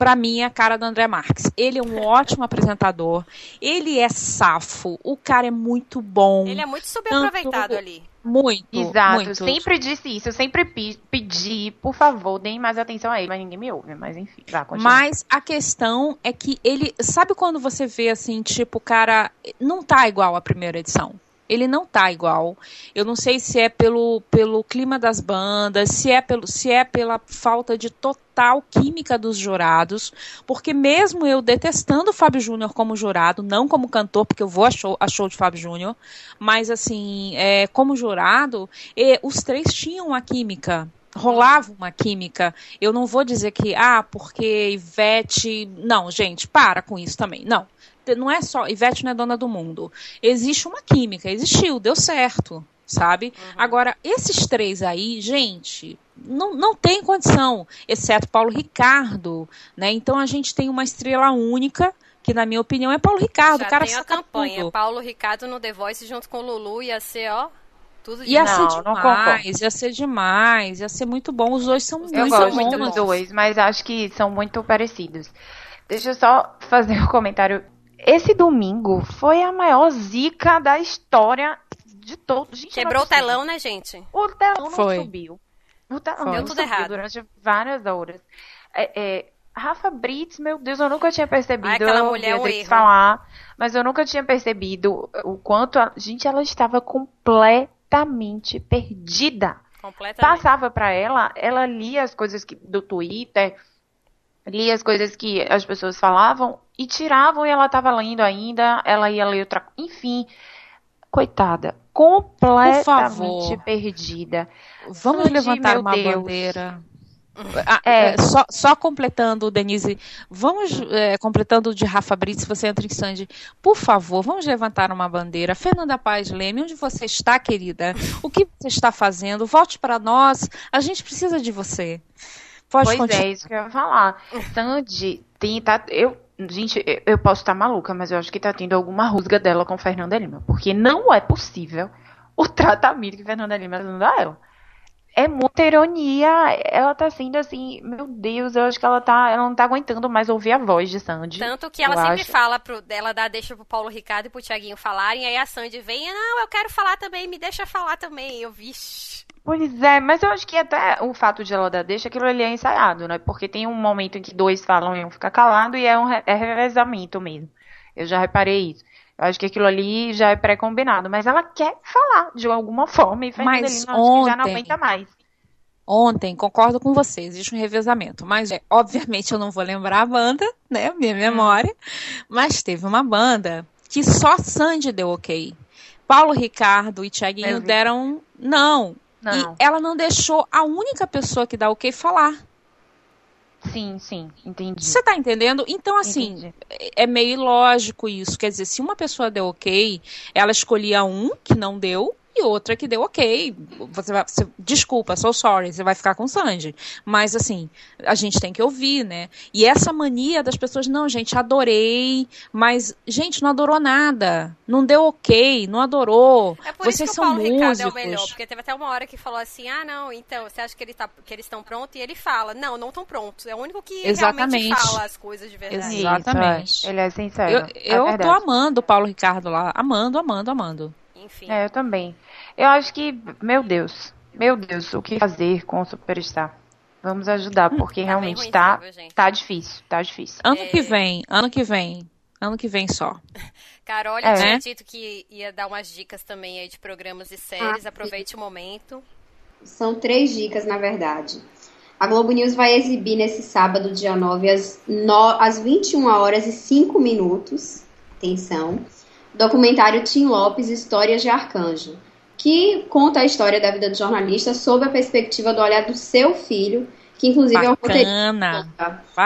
Pra mim, é a cara do André Marques. Ele é um ótimo apresentador, ele é safo, o cara é muito bom. Ele é muito subaproveitado Tanto- ali. Muito, Exato, muito. eu sempre disse isso, eu sempre pedi, por favor, deem mais atenção a ele, mas ninguém me ouve, mas enfim. Mas a questão é que ele. Sabe quando você vê assim, tipo, o cara não tá igual à primeira edição? Ele não tá igual. Eu não sei se é pelo, pelo clima das bandas, se é, pelo, se é pela falta de total química dos jurados. Porque mesmo eu detestando o Fábio Júnior como jurado, não como cantor, porque eu vou a show, a show de Fábio Júnior, mas assim, é, como jurado, os três tinham uma química rolava uma química. Eu não vou dizer que, ah, porque Ivete. Não, gente, para com isso também. Não. Não é só. Ivete não é dona do mundo. Existe uma química, existiu, deu certo, sabe? Agora, esses três aí, gente. Não, não tem condição, exceto Paulo Ricardo, né? Então a gente tem uma estrela única, que na minha opinião é Paulo Ricardo. Já o cara tem a campanha. tudo. Paulo Ricardo no The Voice junto com o Lulu ia ser, ó, tudo de Ia Não, ser não demais, ia ser demais, ia ser muito bom. Os dois são Eu Eu muito gosto muito dos dois, mas acho que são muito parecidos. Deixa eu só fazer um <laughs> comentário. Esse domingo foi a maior zica da história de todos. Gente, Quebrou não o é telão, né, gente? O telão não Foi. subiu. O telão Foi. não Deu tudo subiu errado. durante várias horas. É, é, Rafa Brits, meu Deus, eu nunca tinha percebido. Ah, aquela eu mulher é ia erro. falar, mas eu nunca tinha percebido o quanto. A, gente, ela estava completamente perdida Completamente. passava pra ela, ela lia as coisas que- do Twitter, lia as coisas que as pessoas falavam e tiravam e ela tava lendo ainda, ela ia ler outra, enfim, coitada, completamente perdida. Vamos levantar uma Deus. bandeira. Ah, É. é, só, só completando, Denise, vamos é, completando de Rafa Brits, você entra em Sandy. Por favor, vamos levantar uma bandeira. Fernanda Paz Leme, onde você está, querida? O que você está fazendo? Volte para nós. A gente precisa de você. Pode Pois continuar. é, isso que eu ia falar. Sandy tem, tá, eu, gente, eu- posso estar maluca, mas eu acho que tá tendo alguma rusga dela com Fernanda Lima, porque não é possível o tratamento que Fernanda Lima tá dando a ela. É muita ironia, ela tá sendo assim, meu Deus, eu acho que ela tá, ela não tá aguentando mais ouvir a voz de Sandy. Tanto que ela sempre acho. fala pro, ela dá deixa pro Paulo Ricardo e pro Tiaguinho falarem, aí a Sandy vem, não, eu quero falar também, me deixa falar também. Eu vi. Pois é, mas eu acho que até o fato de ela dar deixa, aquilo ali é ensaiado, né? Porque tem um momento em que dois falam e um fica calado e é um re- é revezamento mesmo. Eu já reparei isso. Eu acho que aquilo ali já é pré-combinado, mas ela quer falar de alguma forma e Fernanda Mas Lima já não aguenta mais. Ontem, concordo com você, existe um revezamento, mas é, obviamente eu não vou lembrar a banda, né, minha memória, mas teve uma banda que só Sandy deu ok. Paulo Ricardo e Tiaguinho deram não. Não. E ela não deixou a única pessoa que dá o ok falar. Sim, sim, entendi. Você tá entendendo? Então, assim, Entendi. é meio ilógico isso. Quer dizer, se uma pessoa deu ok, ela escolhia um que não deu e outra que deu ok. Você vai, você- desculpa, sou sorry, você vai ficar com Sanji. Mas, assim, a gente tem que ouvir, né? E essa mania das pessoas, não, gente, adorei, mas, gente, não adorou nada. Não deu ok, não adorou. É por Vocês isso que o são Paulo Ricardo é o músicos. melhor, porque teve até uma hora que falou assim, ah, não, então, você acha que, ele tá, que eles estão prontos? E ele fala, não, não estão prontos. É o único que realmente Exatamente. fala as coisas de verdade. Exatamente. É. Ele é sincero. Eu, é eu tô verdade. amando o Paulo Ricardo lá. Amando, amando, amando. Enfim. É, eu também. Eu acho que, meu Deus, meu Deus, o que fazer com o Superstar? Vamos ajudar, <laughs> porque Tá realmente ruimzinho, tá, viu, tá difícil, tá difícil. Ano É. que vem, ano que vem. Ano que vem só. <laughs> Carol É. tinha dito que ia dar umas dicas também aí de programas e séries. Ah, Aproveite o momento. São três dicas, na verdade. A Globo News vai exibir nesse sábado, dia 9, às, no... às 21 horas e 5 minutos. Atenção. Documentário Tim Lopes, Histórias de Arcanjo. Que conta a história da vida do jornalista sob a perspectiva do olhar do seu filho, que inclusive é um roteirista. Bacana.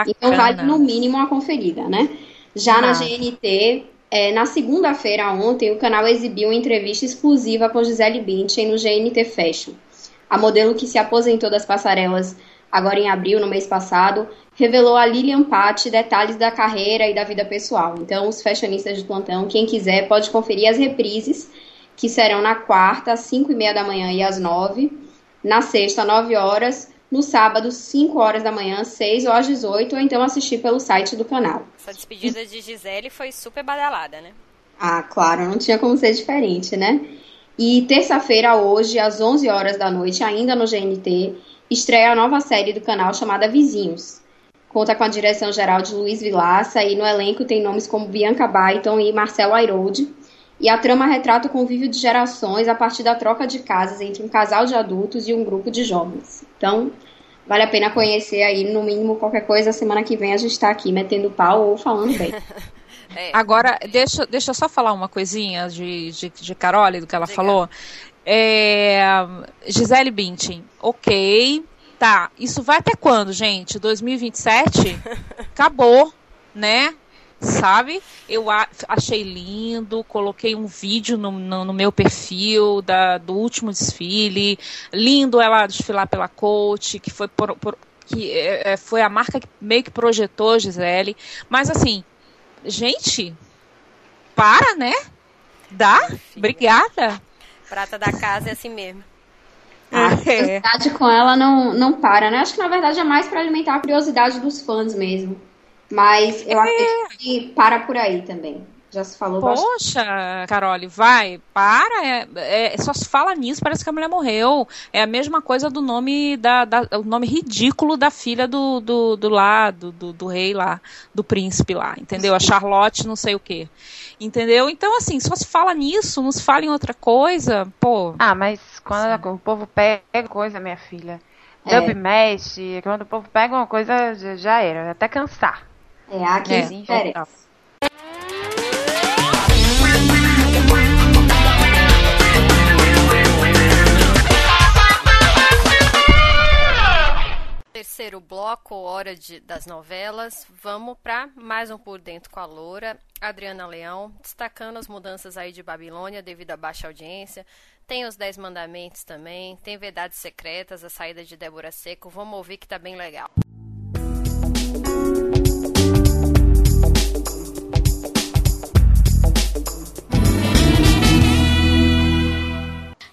Então Bacana. vale no mínimo uma conferida, né? Já na Ah. GNT, é, na segunda-feira ontem, o canal exibiu uma entrevista exclusiva com Gisele Bündchen no GNT Fashion. A modelo que se aposentou das passarelas agora em abril, no mês passado, revelou a Lilian Patti detalhes da carreira e da vida pessoal. Então, os fashionistas de plantão, quem quiser, pode conferir as reprises, que serão na quarta, às 5 e meia da manhã e às 9, na sexta, 9 horas, no sábado, 5 horas da manhã, 6 ou às 18, ou então assistir pelo site do canal. Essa despedida de Gisele foi super badalada, né? Ah, claro, não tinha como ser diferente, né? E terça-feira, hoje, às 11 horas da noite, ainda no GNT, estreia a nova série do canal chamada Vizinhos. Conta com a direção geral de Luiz Vilaça e no elenco tem nomes como Bianca Byton e Marcelo Airoldi. E a trama retrata o convívio de gerações a partir da troca de casas entre um casal de adultos e um grupo de jovens. Então, vale a pena conhecer aí, no mínimo, qualquer coisa. Semana que vem a gente tá aqui metendo pau ou falando bem. <laughs> É. Agora, deixa, deixa eu só falar uma coisinha de, de, de Carole, do que ela Diga. falou. É, Gisele Bündchen, ok. Tá, isso vai até quando, gente? 2027? <laughs> Acabou, né? Sabe? Eu achei lindo, coloquei um vídeo no, no, no meu perfil da, do último desfile. Lindo ela desfilar pela coach, que foi por- por- que é, é, foi a marca que meio que projetou Gisele. Mas assim, gente, para, né? Dá? Obrigada. Prata da casa é assim mesmo. A É. curiosidade com ela não, não para, né? Acho que na verdade é mais pra alimentar a curiosidade dos fãs mesmo. Mas eu acredito que para por aí também. Já se falou bastante. Poxa, Carole, vai, para. É, é- só se fala nisso, parece que a mulher morreu. É a mesma coisa do nome da, da- o nome ridículo da filha do, do, do lá, do, do, do rei lá, do príncipe lá, entendeu? A Charlotte, não sei o quê. Entendeu? Então, assim, só se fala nisso, não se fala em outra coisa, pô. Ah, mas quando o povo pega coisa, minha filha. É. Dub mexe, quando o povo pega uma coisa, já- era, até cansar. É, aqui É, se Terceiro bloco, hora de- das novelas. Vamos para mais um Por Dentro com a Loura. Adriana Leão, destacando as mudanças aí de Babilônia devido à baixa audiência. Tem os Dez Mandamentos também. Tem Verdades Secretas, a saída de Débora Seco. Vamos ouvir que tá bem legal.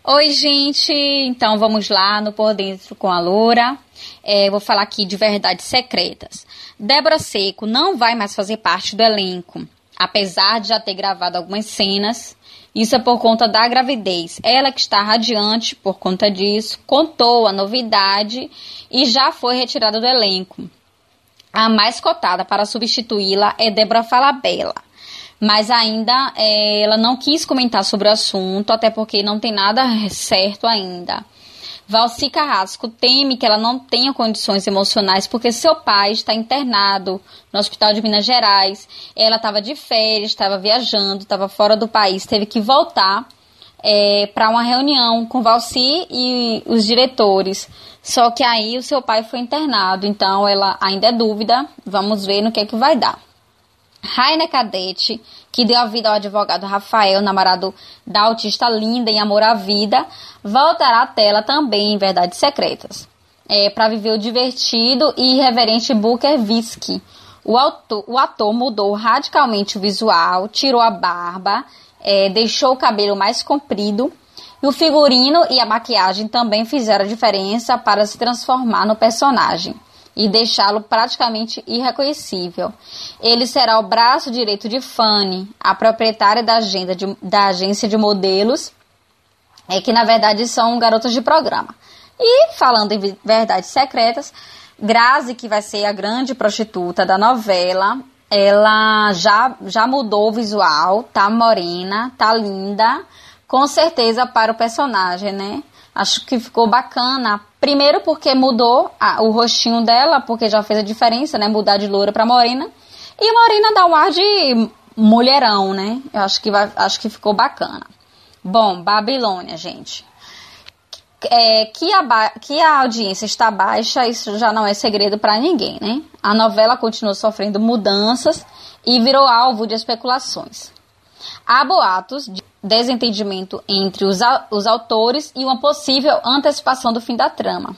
Oi, gente! Então vamos lá no Por Dentro com a Loura. É, vou falar aqui de verdades secretas. Débora Seco não vai mais fazer parte do elenco, apesar de já ter gravado algumas cenas. Isso é por conta da gravidez. Ela que está radiante por conta disso, contou a novidade e já foi retirada do elenco. A mais cotada para substituí-la é Débora Falabella. Mas ainda eh, ela não quis comentar sobre o assunto, até porque não tem nada certo ainda. Valci Carrasco teme que ela não tenha condições emocionais porque seu pai está internado no Hospital de Minas Gerais. Ela estava de férias, estava viajando, estava fora do país, teve que voltar é, para uma reunião com Valci e os diretores. Só que aí o seu pai foi internado, então ela ainda é dúvida. Vamos ver no que é que vai dar. Rainer Cadete, que deu a vida ao advogado Rafael, namorado da autista Linda em Amor à Vida, voltará à tela também em Verdades Secretas, é, para viver o divertido e irreverente Booker Visky. O, o ator mudou radicalmente o visual, tirou a barba, é, deixou o cabelo mais comprido. E o figurino e a maquiagem também fizeram diferença para se transformar no personagem e deixá-lo praticamente irreconhecível. Ele será o braço direito de Fanny, a proprietária da, agenda de, da agência de modelos, é que na verdade são garotas de programa. E falando em verdades secretas, Grazi, que vai ser a grande prostituta da novela, ela já, já mudou o visual, tá morena, tá linda, com certeza para o personagem, né? Acho que ficou bacana. Primeiro porque mudou a, o rostinho dela, porque já fez a diferença, né? Mudar de loura para morena. E morena dá um ar de mulherão, né? Eu acho que, vai, acho que ficou bacana. Bom, Babilônia, gente. É, que, a, que a audiência está baixa, isso já não é segredo para ninguém, né? A novela continua sofrendo mudanças e virou alvo de especulações. Há boatos de desentendimento entre os, os autores e uma possível antecipação do fim da trama.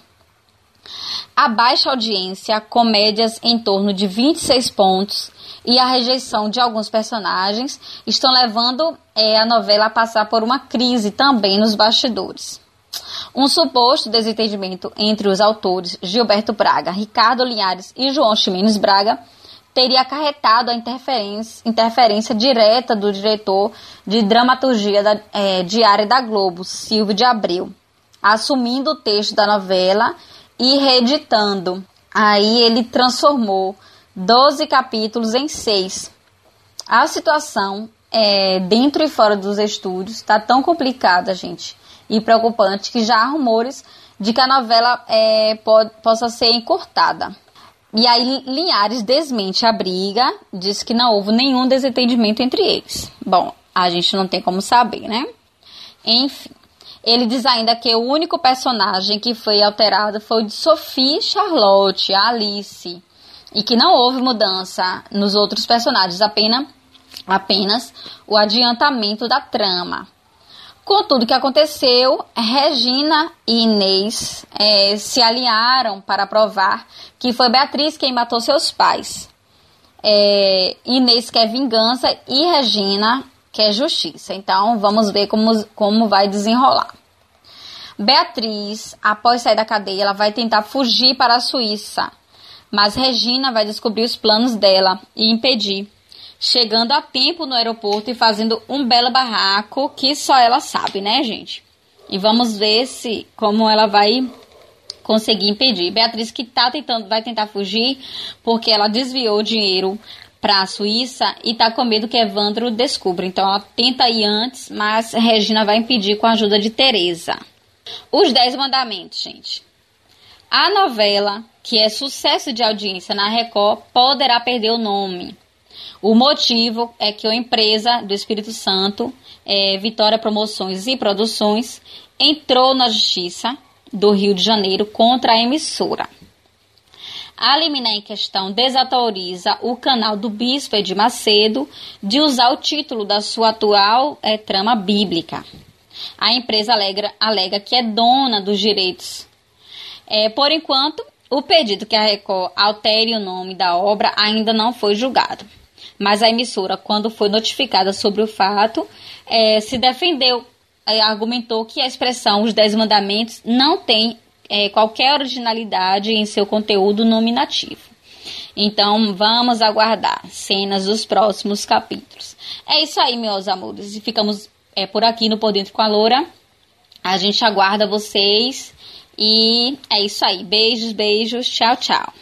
A baixa audiência, comédias em torno de 26 pontos e a rejeição de alguns personagens estão levando é, a novela a passar por uma crise também nos bastidores. Um suposto desentendimento entre os autores Gilberto Braga, Ricardo Linhares e João Ximenes Braga teria acarretado a interferência, interferência direta do diretor de dramaturgia da, é, diária da Globo, Silvio de Abreu, assumindo o texto da novela e reeditando. Aí ele transformou 12 capítulos em 6. A situação é, dentro e fora dos estúdios está tão complicada, gente, e preocupante que já há rumores de que a novela é, pode, possa ser encurtada. E aí Linhares desmente a briga, diz que não houve nenhum desentendimento entre eles. Bom, a gente não tem como saber, né? Enfim, ele diz ainda que o único personagem que foi alterado foi o de Sophie Charlotte, Alice, e que não houve mudança nos outros personagens, apenas, apenas o adiantamento da trama. Com tudo que aconteceu, Regina e Inês é, se alinharam para provar que foi Beatriz quem matou seus pais. É, Inês quer vingança e Regina quer justiça. Então vamos ver como, como vai desenrolar. Beatriz, após sair da cadeia, ela vai tentar fugir para a Suíça, mas Regina vai descobrir os planos dela e impedir chegando a tempo no aeroporto e fazendo um belo barraco que só ela sabe, né, gente? E vamos ver se como ela vai conseguir impedir. Beatriz que tá tentando, vai tentar fugir porque ela desviou o dinheiro para a Suíça e tá com medo que Evandro descubra. Então ela tenta ir antes, mas Regina vai impedir com a ajuda de Teresa. Os Dez Mandamentos, gente. A novela, que é sucesso de audiência na Record, poderá perder o nome. O motivo é que a empresa do Espírito Santo, é, Vitória Promoções e Produções, entrou na Justiça do Rio de Janeiro contra a emissora. A liminar em questão desautoriza o canal do Bispo de Macedo de usar o título da sua atual é, trama bíblica. A empresa alega, alega que é dona dos direitos. É, por enquanto, o pedido que a Record altere o nome da obra ainda não foi julgado mas a emissora, quando foi notificada sobre o fato, é, se defendeu, é, argumentou que a expressão Os Dez Mandamentos não tem é, qualquer originalidade em seu conteúdo nominativo. Então vamos aguardar cenas dos próximos capítulos. É isso aí, meus amores. E ficamos é, por aqui no Por Dentro com a Loura. A gente aguarda vocês. E é isso aí. Beijos, beijos. Tchau, tchau.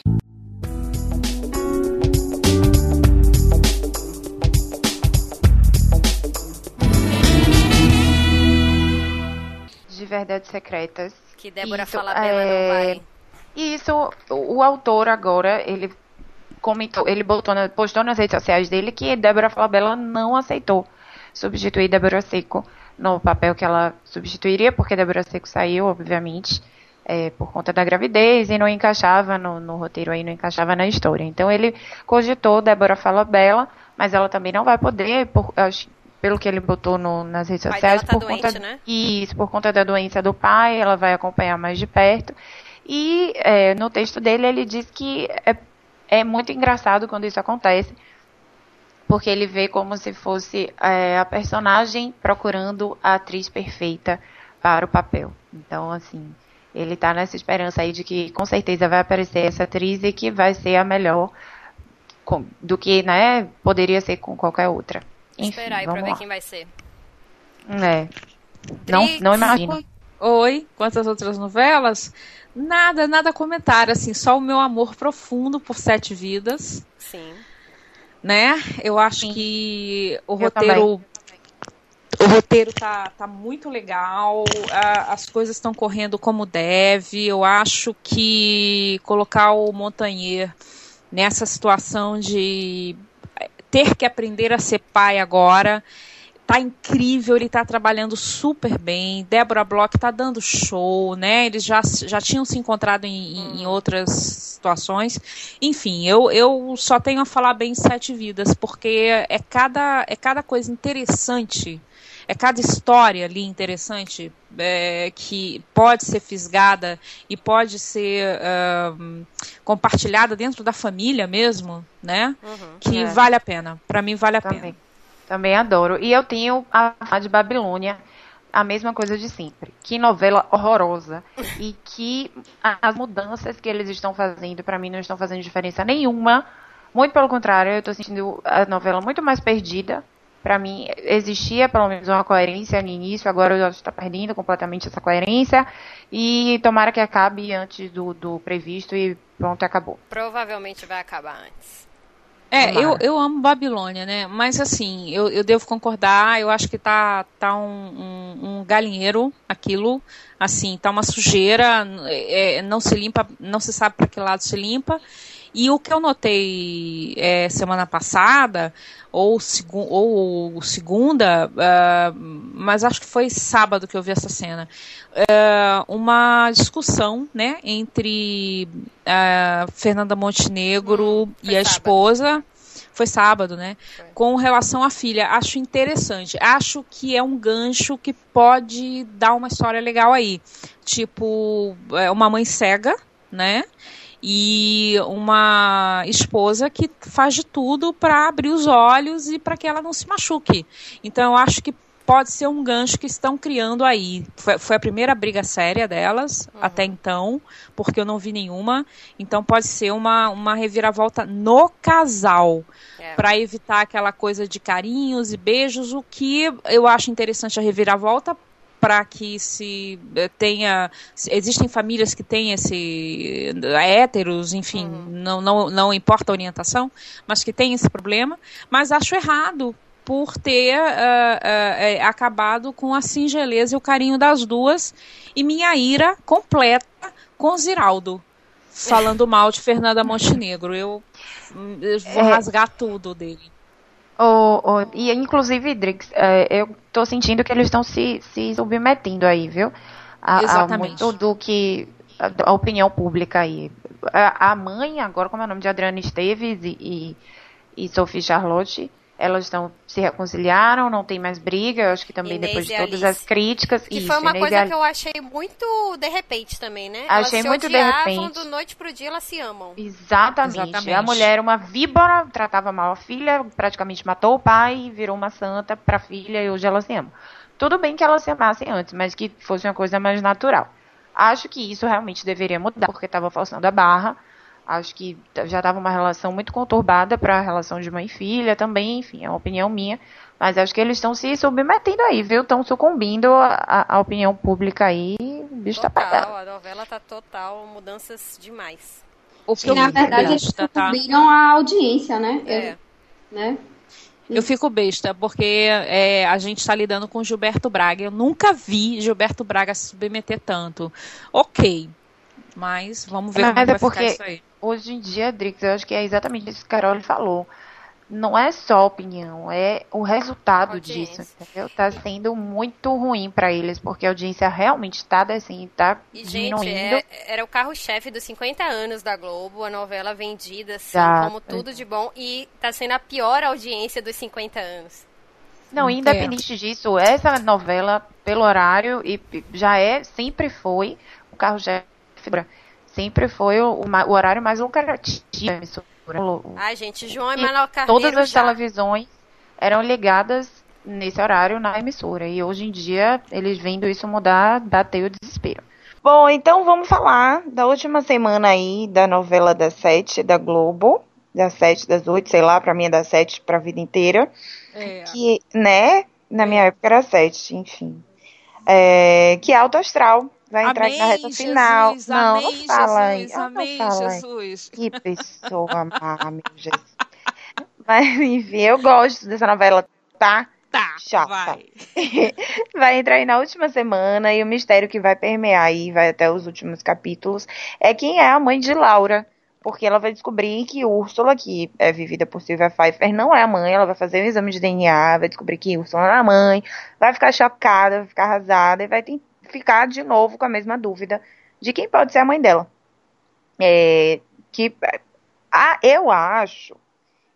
Verdades Secretas. Que Débora isso, fala bela é... não vai. E isso, o, o autor agora, ele comentou, ele botou postou nas redes sociais dele que Débora Falabella não aceitou substituir Débora Seco no papel que ela substituiria, porque Débora Seco saiu, obviamente, é, por conta da gravidez e não encaixava no, no, roteiro aí, não encaixava na história. Então ele cogitou Débora Falabella, mas ela também não vai poder, por, acho, pelo que ele botou no, nas redes sociais, tá por doente, conta né? isso, por conta da doença do pai, ela vai acompanhar mais de perto. E é, no texto dele ele diz que é, é muito engraçado quando isso acontece, porque ele vê como se fosse é, a personagem procurando a atriz perfeita para o papel. Então, assim, ele tá nessa esperança aí de que com certeza vai aparecer essa atriz e que vai ser a melhor com, do que, né, poderia ser com qualquer outra. Enfim, Esperar aí pra vamos ver lá. quem vai ser. É. Não, não imagino. Oi, quantas outras novelas? Nada, nada a comentar, assim, só o meu amor profundo por Sete Vidas, Sim. né? Eu acho Sim. que o Eu roteiro o roteiro tá, tá muito legal, a- as coisas estão correndo como deve. Eu acho que colocar o Montagnier nessa situação de ter que aprender a ser pai agora tá incrível, ele tá trabalhando super bem. Débora Bloch tá dando show, né? Eles já, já tinham se encontrado em, em- outras situações. Enfim, eu, eu só tenho a falar bem Sete Vidas, porque é cada, é cada coisa interessante, é cada história ali interessante é, que pode ser fisgada e pode ser ahn, compartilhada dentro da família mesmo, né? Uhum. Que É. vale a pena. Para mim vale a pena. Também. Também adoro. E eu tenho a de Babilônia, a mesma coisa de sempre. Que novela horrorosa. e que as mudanças que eles estão fazendo, pra mim, não estão fazendo diferença nenhuma. Muito pelo contrário, eu tô sentindo a novela muito mais perdida. Pra mim, existia pelo menos uma coerência no início, agora eu acho que tá perdendo completamente essa coerência. E tomara que acabe antes do, do previsto e pronto, acabou. Provavelmente vai acabar antes. É, eu, eu amo Babilônia, né? Mas assim, eu, eu devo concordar, eu acho que tá, tá um, um, um galinheiro aquilo, assim, tá uma sujeira, é, não se limpa, não se sabe para que lado se limpa. E o que eu notei é, semana passada, ou, segu ou segunda, ah, mas acho que foi sábado que eu vi essa cena, ah, uma discussão, né, entre a Fernanda Montenegro Hum, e a sábado. esposa. Foi sábado, né? Foi. Com relação à filha. Acho interessante. Acho que é um gancho que pode dar uma história legal aí. Tipo, é, uma mãe cega, né? E uma esposa que faz de tudo para abrir os olhos e para que ela não se machuque. Então, eu acho que pode ser um gancho que estão criando aí. Foi, foi a primeira briga séria delas até então, porque eu não vi nenhuma. Então pode ser uma, uma reviravolta no casal, É. para evitar aquela coisa de carinhos e beijos, o que eu acho interessante a reviravolta para que se eh, tenha existem famílias que têm esse eh, héteros, enfim, não, não, não importa a orientação, mas que tem esse problema, mas acho errado por ter ah, ah, eh, acabado com a singeleza e o carinho das duas e minha ira completa com Ziraldo falando mal de Fernanda Montenegro. Eu, hum, eu vou É. rasgar tudo dele. O, o- e inclusive, Drix, é, eu tô sentindo que eles estão se, se submetendo aí, viu? A, a Exatamente. muito do que. A, a opinião pública aí. A, a mãe, agora como é o nome de Adriana Esteves e, e, e Sophie Charlotte, elas estão se reconciliaram, não tem mais briga, eu acho que também Inês depois de e todas Alice. as críticas. Que isso, foi uma Inês e coisa que eu achei muito de repente também, né? Achei elas se muito de odiavam, repente. do noite pro dia elas se amam. Exatamente. Exatamente. A mulher era uma víbora, tratava mal a filha, praticamente matou o pai, virou uma santa pra filha e hoje ela se ama. Tudo bem que elas se amassem antes, mas que fosse uma coisa mais natural. Acho que isso realmente deveria mudar, porque estava forçando a barra. Acho que já estava uma relação muito conturbada para a relação de mãe e filha também, enfim, é uma opinião minha. Mas acho que eles estão se submetendo aí, viu? Estão sucumbindo à opinião pública aí. O bicho tá. Total, a novela tá total, mudanças demais. O Que na verdade eles tá? sucumbiram a audiência, né? É. Eu- né? Eu fico besta, porque é, a gente está lidando com Gilberto Braga. Eu nunca vi Gilberto Braga se submeter tanto. Ok, mas vamos ver Mas como é que vai porque- ficar isso aí. Hoje em dia, Drix, eu acho que é exatamente isso que a Carol falou. não é só opinião, é o resultado Audiência. disso, entendeu? Tá sendo muito ruim pra eles, porque a audiência realmente tá descendo, tá E, gente, diminuindo. é- era o carro-chefe dos 50 anos da Globo, a novela vendida, assim, Exato. como tudo de bom. E tá sendo a pior audiência dos 50 anos. Não, independente disso, essa novela, pelo horário, e e já é, sempre foi o carro-chefe, sempre foi o, o horário mais lucrativo da emissora. Ai, gente, João E Emanuel Carneiro Todas as já. televisões eram ligadas nesse horário na emissora. E hoje em dia, eles vendo isso mudar, bateu o desespero. Bom, então vamos falar da última semana aí da novela das sete da Globo. Das sete, das oito, sei lá, pra mim é das sete pra vida inteira. É. Que, né? Na minha época era sete, enfim. É, que é Alto Astral. Vai entrar aqui na reta Amém, final. Jesus, não, amém, não fala aí. Jesus, Ah, não amém, fala. Jesus. Que pessoa <laughs> má, meu Jesus. Mas, enfim, eu gosto dessa novela, tá? Tá, Chata. vai. <laughs> Vai entrar aí na última semana e o mistério que vai permear aí, vai até os últimos capítulos, é quem é a mãe de Laura. Porque ela vai descobrir que Úrsula, que é vivida por Silvia Pfeiffer, não é a mãe. Ela vai fazer um exame de DNA, vai descobrir que Úrsula não é a mãe, vai ficar chocada, vai ficar arrasada e vai ter- ficar de novo com a mesma dúvida de quem pode ser a mãe dela. É, que a, eu acho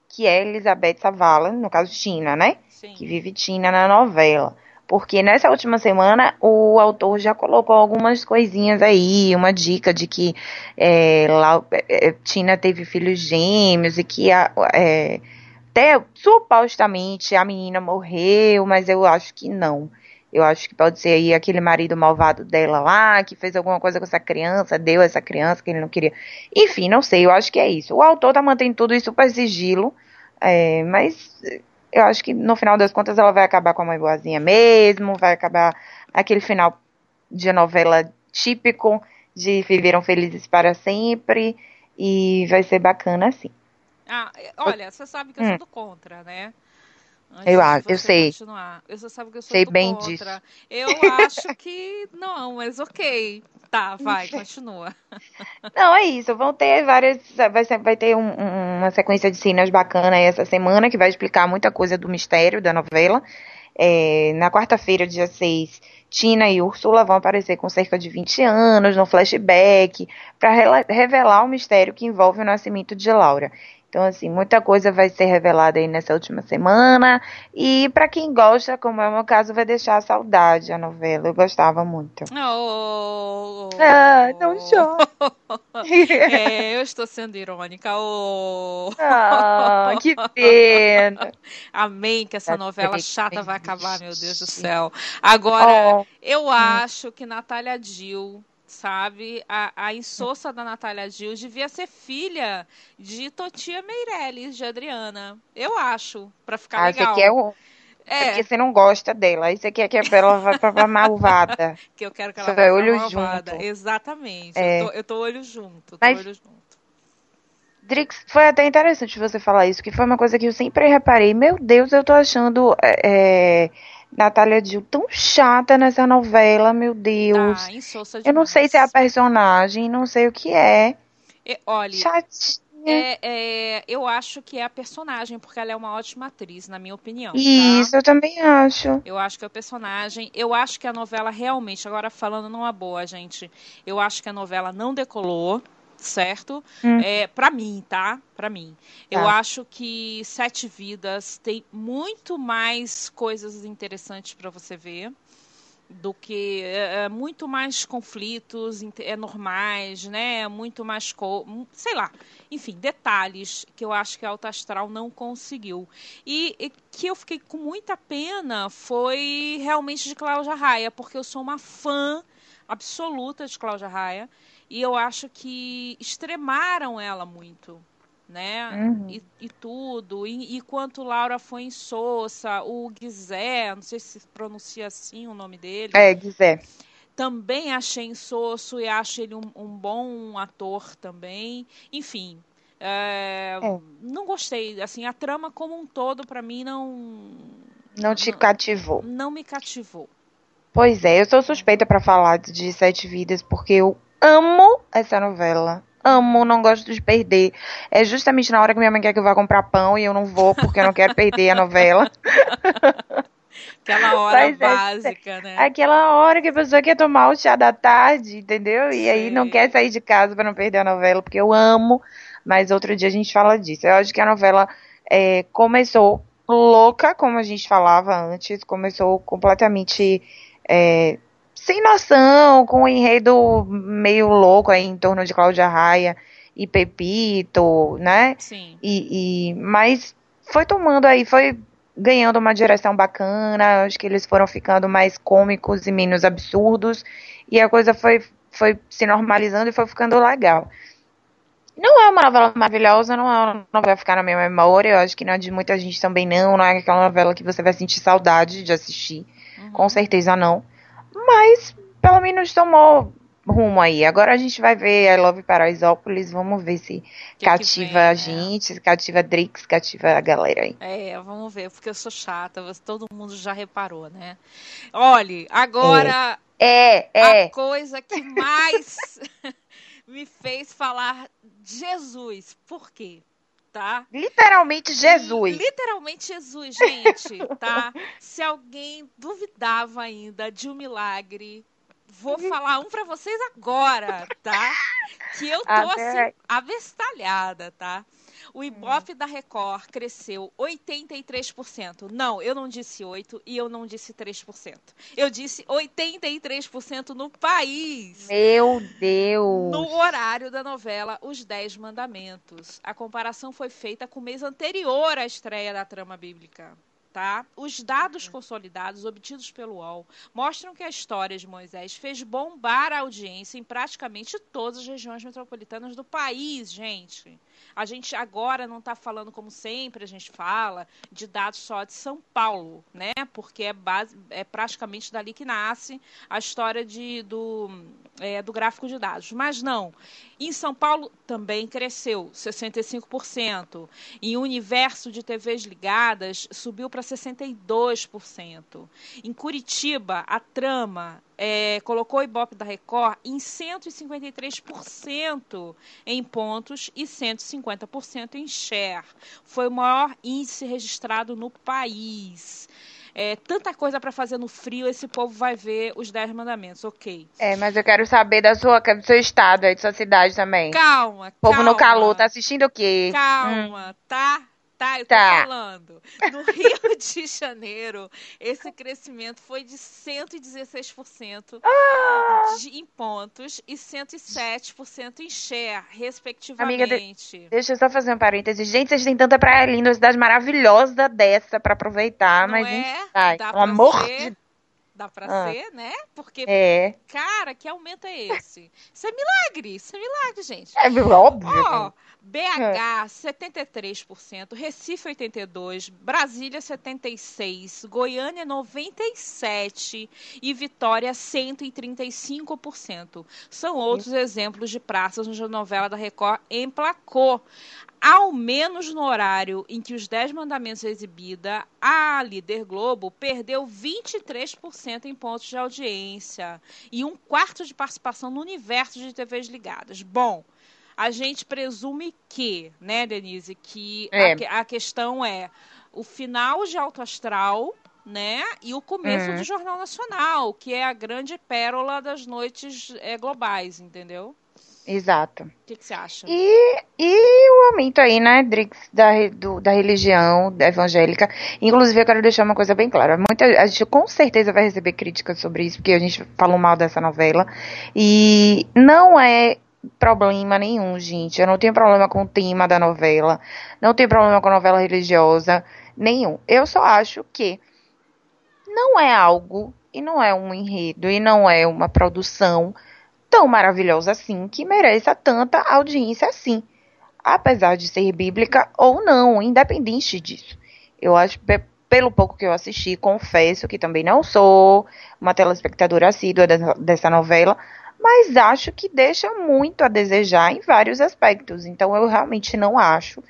que é Elizabeth Savala, no caso Tina, né? Sim. que vive Tina na novela. Porque nessa última semana o autor já colocou algumas coisinhas aí, uma dica de que é, lá, é, Tina teve filhos gêmeos e que a, é, até supostamente a menina morreu, mas eu acho que não. Eu acho que pode ser aí aquele marido malvado dela lá, que fez alguma coisa com essa criança, deu essa criança que ele não queria. Enfim, não sei, eu acho que é isso. O autor tá mantendo tudo isso super sigilo, é, mas eu acho que no final das contas ela vai acabar com a mãe boazinha mesmo, vai acabar aquele final de novela típico de viveram felizes para sempre e vai ser bacana assim. Ah, olha, você sabe que eu Hum. sou do contra, né? Antes Eu acho, eu sei. continuar. Eu só sabe que eu sou Sei bem contra. disso. Eu <laughs> acho que não, mas ok. Tá, vai, <laughs> continua. Não, é isso. Vão ter várias. Vai, ser- vai ter um- um- uma sequência de cenas bacana aí essa semana que vai explicar muita coisa do mistério da novela. É, na quarta-feira, dia 6, Tina e Úrsula vão aparecer com cerca de 20 anos no flashback para revelar o mistério que envolve o nascimento de Laura. Então, assim, muita coisa vai ser revelada aí nessa última semana. E para quem gosta, como é o meu caso, vai deixar saudade a novela. Eu gostava muito. Oh, Ah, não chora. <laughs> É, eu estou sendo irônica. Oh. Ah, que pena. <laughs> Amém, que essa Tá novela chata vai acabar, meu Deus do céu. Agora, Oh, eu acho que Natália Dill, sabe, a, a insossa da Natália Dill devia ser filha de Totia Meirelles, de Adriana. Eu acho, pra ficar ah, você legal. quer o. É, É porque você não gosta dela. Aí você quer que ela vá pra, malvada. <laughs> que eu quero que ela Você vai vá pra olho malvada. junto. Exatamente. É. Eu, tô, eu tô olho junto. Tô Mas- olho junto. Drix, foi até interessante você falar isso, que foi uma coisa que eu sempre reparei. Meu Deus, eu tô achando é, é, Natália Dill tão chata nessa novela, meu Deus. Tá, insossa eu não sei se é a personagem, não sei o que é. E, olha, Chatinha. é, é, eu acho que é a personagem, porque ela é uma ótima atriz, na minha opinião. tá? Isso, eu também acho. Eu acho que é o personagem. Eu acho que a novela realmente, agora falando numa boa, gente, eu acho que a novela não decolou, certo? Hum. É, para mim, tá? Pra mim. Eu Tá. acho que Sete Vidas tem muito mais coisas interessantes pra você ver do que é, é, muito mais conflitos é normais, né? Muito mais co sei lá, enfim, detalhes que eu acho que a Alta Astral não conseguiu. E, e que eu fiquei com muita pena foi realmente de Cláudia Raia, porque eu sou uma fã absoluta de Cláudia Raia e eu acho que extremaram ela muito. Né? Uhum. E, e tudo. E, e quanto Laura foi em Sousa, o Guizé, não sei se pronuncia assim o nome dele, É, Guizé. também achei insosso e acho ele um, um bom ator também. Enfim, é, É. não gostei. Assim, a trama como um todo, pra mim, não, Não te Não. cativou. não me cativou. Pois é, eu sou suspeita pra falar de Sete Vidas porque eu amo essa novela. amo, não gosto de perder. É justamente na hora que minha mãe quer que eu vá comprar pão e eu não vou porque eu não quero perder a novela. <laughs> Aquela hora Mas básica, é, né? Aquela hora que a pessoa quer tomar o chá da tarde, entendeu? E Sim. aí não quer sair de casa para não perder a novela, porque eu amo. Mas outro dia a gente fala disso. Eu acho que a novela é, começou louca, como a gente falava antes, começou completamente é, sem noção, com um enredo meio louco aí em torno de Cláudia Raia e Pepito, né? Sim. E, e, mas foi tomando aí, foi ganhando uma direção bacana, acho que eles foram ficando mais cômicos e menos absurdos, e a coisa foi, foi se normalizando e foi ficando legal. Não é uma novela maravilhosa, não é uma novela ficar na minha memória, eu acho que não é de muita gente também não, não é aquela novela que você vai sentir saudade de assistir, uhum. com certeza não. Mas, pelo menos tomou rumo aí. Agora a gente vai ver I Love Paraisópolis, vamos ver se que cativa que vem, a né? gente, se cativa a Drix, cativa a galera aí. É, vamos ver, porque eu sou chata, todo mundo já reparou, né? Olhe, agora é, é, a é. coisa que mais <laughs> <laughs> me fez falar Jesus. Por quê? Tá? Literalmente Jesus. Literalmente Jesus, gente, tá? <laughs> Se alguém duvidava ainda de um milagre, vou uhum. falar um para vocês agora, tá? Que eu tô assim avestalhada, tá? O Ibope da Record cresceu 83%. Não, eu não disse 8 e eu não disse 3%. Eu disse 83% no país. Meu Deus. No horário da novela Os Dez Mandamentos. A comparação foi feita com o mês anterior à estreia da trama bíblica. Tá? Os dados consolidados obtidos pelo UOL mostram que a história de Moisés fez bombar a audiência em praticamente todas as regiões metropolitanas do país, gente. A gente agora não está falando como sempre a gente fala de dados só de São Paulo, né? Porque é, base, é praticamente dali que nasce a história de, do, é, do gráfico de dados. Mas não. Em São Paulo também cresceu 65%. Em universo de TVs ligadas subiu para 62%. Em Curitiba, a trama é, colocou o Ibope da Record em 153% em pontos e 150% em share. Foi o maior índice registrado no país. É, tanta coisa para fazer no frio, esse povo vai ver os 10 mandamentos, ok. É, mas eu quero saber da sua, do seu estado aí, de sua cidade também. Calma, O povo no calor, tá assistindo o quê? Calma, hum. tá? Tá? Eu tô tá. falando. No Rio <laughs> de Janeiro, esse crescimento foi de 116% ah! de, em pontos e 107% em share, respectivamente. Amiga, de, deixa eu só fazer um parênteses. Gente, vocês têm tanta praia linda, uma cidade maravilhosa dessa para aproveitar, Não mas é? gente, ai, pelo amor ser... de dá pra ah. ser, né? Porque, é. cara, que aumento é esse? Isso é milagre, isso é milagre, gente. É óbvio. Ó, BH, 73%, Recife, 82%, Brasília, 76%, Goiânia, 97% e Vitória, 135%. São outros exemplos de praças onde a novela da Record emplacou ao menos no horário em que os Dez Mandamentos é exibida, a líder Globo perdeu 23% em pontos de audiência e um quarto de participação no universo de TVs ligadas. Bom, a gente presume que, né, Denise, que é. a, a, questão é o final de Alto Astral, né, e o começo uhum. do Jornal Nacional, que é a grande pérola das noites é, globais, entendeu? Exato. O que, que, você acha? E, e o aumento aí, né, Drix, da, do, da religião evangélica. Inclusive, eu quero deixar uma coisa bem clara. Muita, a gente com certeza vai receber críticas sobre isso, porque a gente falou mal dessa novela. E não é problema nenhum, gente. Eu não tenho problema com o tema da novela. Não tenho problema com a novela religiosa. Nenhum. Eu só acho que não é algo, e não é um enredo, e não é uma produção tão maravilhosa assim que mereça tanta audiência assim, apesar de ser bíblica ou não, independente disso. Eu acho, pelo pouco que eu assisti, confesso que também não sou uma telespectadora assídua dessa novela, mas acho que deixa muito a desejar em vários aspectos. Então eu realmente não acho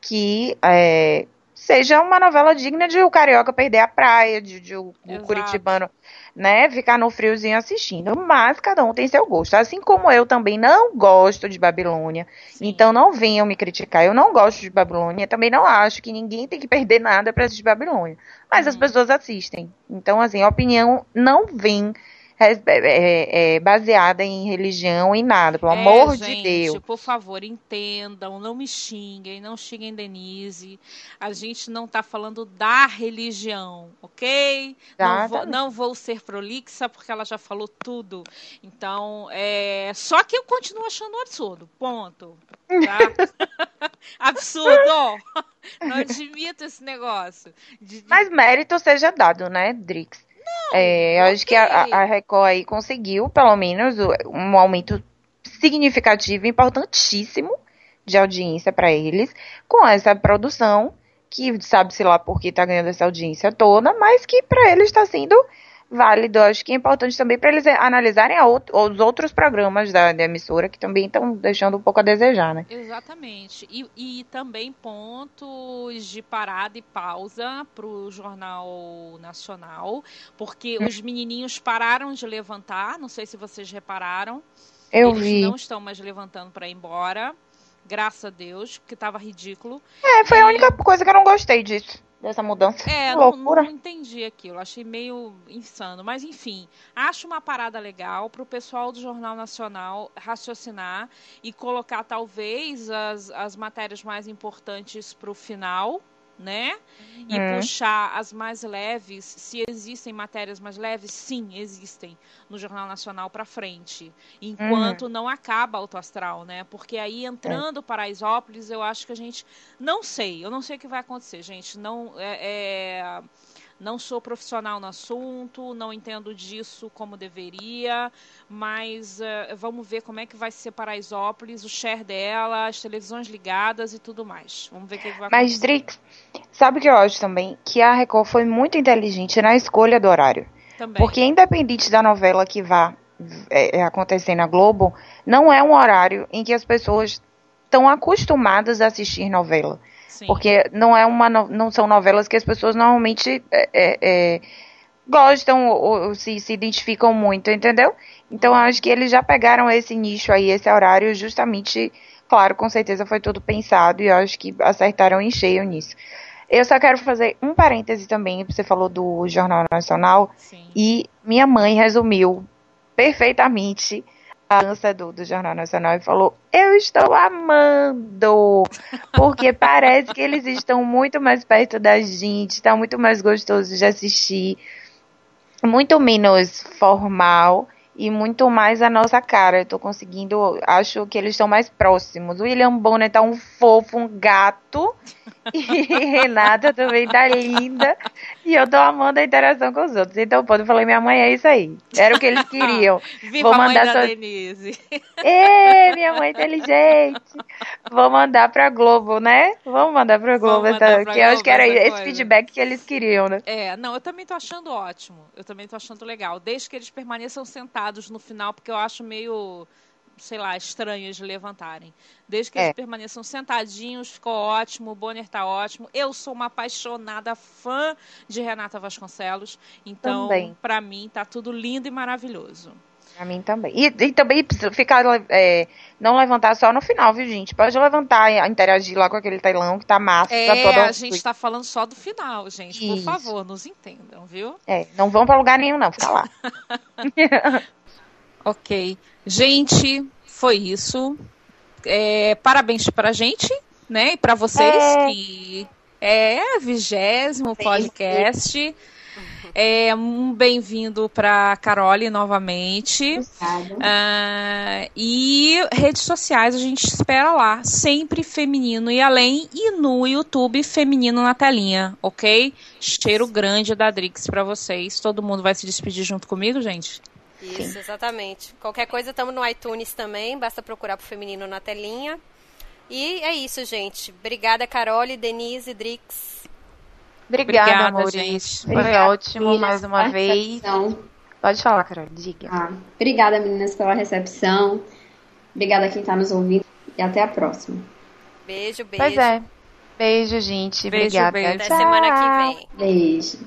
que é, seja uma novela digna de o carioca perder a praia, de, de o, o curitibano né, ficar no friozinho assistindo. Mas cada um tem seu gosto. Assim como eu também não gosto de Babilônia. Sim. Então não venham me criticar. Eu não gosto de Babilônia. Também não acho que ninguém tem que perder nada para assistir Babilônia. Mas as uhum. pessoas assistem. Então, assim, a opinião não vem é, é, é, baseada em religião e nada, pelo é, amor gente, de Deus. Por favor, entendam, não me xinguem, não xinguem Denise. A gente não está falando da religião, ok? Não vou, não vou, ser prolixa porque ela já falou tudo. Então, é, só que eu continuo achando absurdo. Ponto. Tá? <laughs> absurdo! Não admito esse negócio. De, de... Mas mérito seja dado, né, Drix? É, acho que a, a Record aí conseguiu, pelo menos, um aumento significativo, importantíssimo de audiência para eles, com essa produção, que sabe-se lá por que está ganhando essa audiência toda, mas que para eles está sendo válido. Acho que é importante também para eles analisarem os outros programas da, da emissora que também estão deixando um pouco a desejar, né? Exatamente. E, e também pontos de parada e pausa para o Jornal Nacional, porque hum. os menininhos pararam de levantar, não sei se vocês repararam. Eu eles vi. não estão mais levantando para ir embora. Graças a Deus, porque estava ridículo. É, foi e... a única coisa que eu não gostei disso dessa mudança. É, não, não, entendi aquilo, achei meio insano. Mas enfim, acho uma parada legal para o pessoal do Jornal Nacional raciocinar e colocar talvez as, as matérias mais importantes para o final né? E uhum. puxar as mais leves, se existem matérias mais leves, sim, existem no Jornal Nacional para frente, enquanto uhum. não acaba o astral, né? Porque aí entrando é. para Isópolis, eu acho que a gente não sei, eu não sei o que vai acontecer, gente. Não é, é não sou profissional no assunto, não entendo disso como deveria, mas uh, vamos ver como é que vai ser Paraisópolis, o share dela, as televisões ligadas e tudo mais. Vamos ver o que, que vai mas, acontecer. Mas, Drix, sabe o que eu acho também? Que a Record foi muito inteligente na escolha do horário. Também. Porque independente da novela que vá é, é, acontecer na Globo, não é um horário em que as pessoas estão acostumadas a assistir novela. Sim. Porque não é uma não são novelas que as pessoas normalmente é, é, é, gostam ou, ou, se, se identificam muito, entendeu? Então acho que eles já pegaram esse nicho aí, esse horário, justamente, claro, com certeza foi tudo pensado e eu acho que acertaram em cheio nisso. Eu só quero fazer um parêntese também, você falou do Jornal Nacional, Sim. e minha mãe resumiu perfeitamente a dança do, do Jornal Nacional e falou: Eu estou amando, porque parece que eles estão muito mais perto da gente, está muito mais gostoso de assistir, muito menos formal e muito mais a nossa cara. Eu tô conseguindo, acho que eles estão mais próximos. O William Bonner tá um fofo, um gato. <laughs> E Renata também tá linda. E eu tô amando a interação com os outros. Então, pô, eu falei, minha mãe, é isso aí. Era o que eles queriam. <laughs> Viva Vou mandar a mãe sua... Denise. <laughs> Ê, minha mãe inteligente. Vou mandar pra Globo, né? Vamos mandar pra Globo. Essa... Pra que eu acho que era esse coisa. feedback que eles queriam, né? É, não, eu também tô achando ótimo. Eu também tô achando legal. Desde que eles permaneçam sentados no final, porque eu acho meio sei lá, estranhos de levantarem. Desde que é. eles permaneçam sentadinhos, ficou ótimo, o Bonner tá ótimo. Eu sou uma apaixonada fã de Renata Vasconcelos, então, para mim, tá tudo lindo e maravilhoso. Pra mim também. E, e também ficar, é, não levantar só no final, viu, gente? Pode levantar e interagir lá com aquele tailão que tá massa. É, tá a gente tá falando só do final, gente. Isso. Por favor, nos entendam, viu? É, não vão pra lugar nenhum, não. Fica lá. <laughs> <laughs> ok. Gente, foi isso. É, parabéns pra gente, né? E pra vocês é. que é vigésimo podcast. É, um bem-vindo para Carole novamente. Uh, e redes sociais a gente espera lá, sempre feminino e além, e no YouTube feminino na telinha, ok? Cheiro grande da Drix para vocês. Todo mundo vai se despedir junto comigo, gente? Isso, Sim. exatamente. Qualquer coisa, estamos no iTunes também, basta procurar pro feminino na telinha. E é isso, gente. Obrigada, Carole, Denise, Drix. Obrigada, Obrigada amor. Gente. Foi obrigada, ótimo mais uma vez. Pode falar, Carol, diga. Ah, obrigada, meninas, pela recepção. Obrigada a quem está nos ouvindo. E até a próxima. Beijo, beijo. Pois é. Beijo, gente. Beijo, Obrigada. beijo. Até Tchau. semana que vem. Beijo.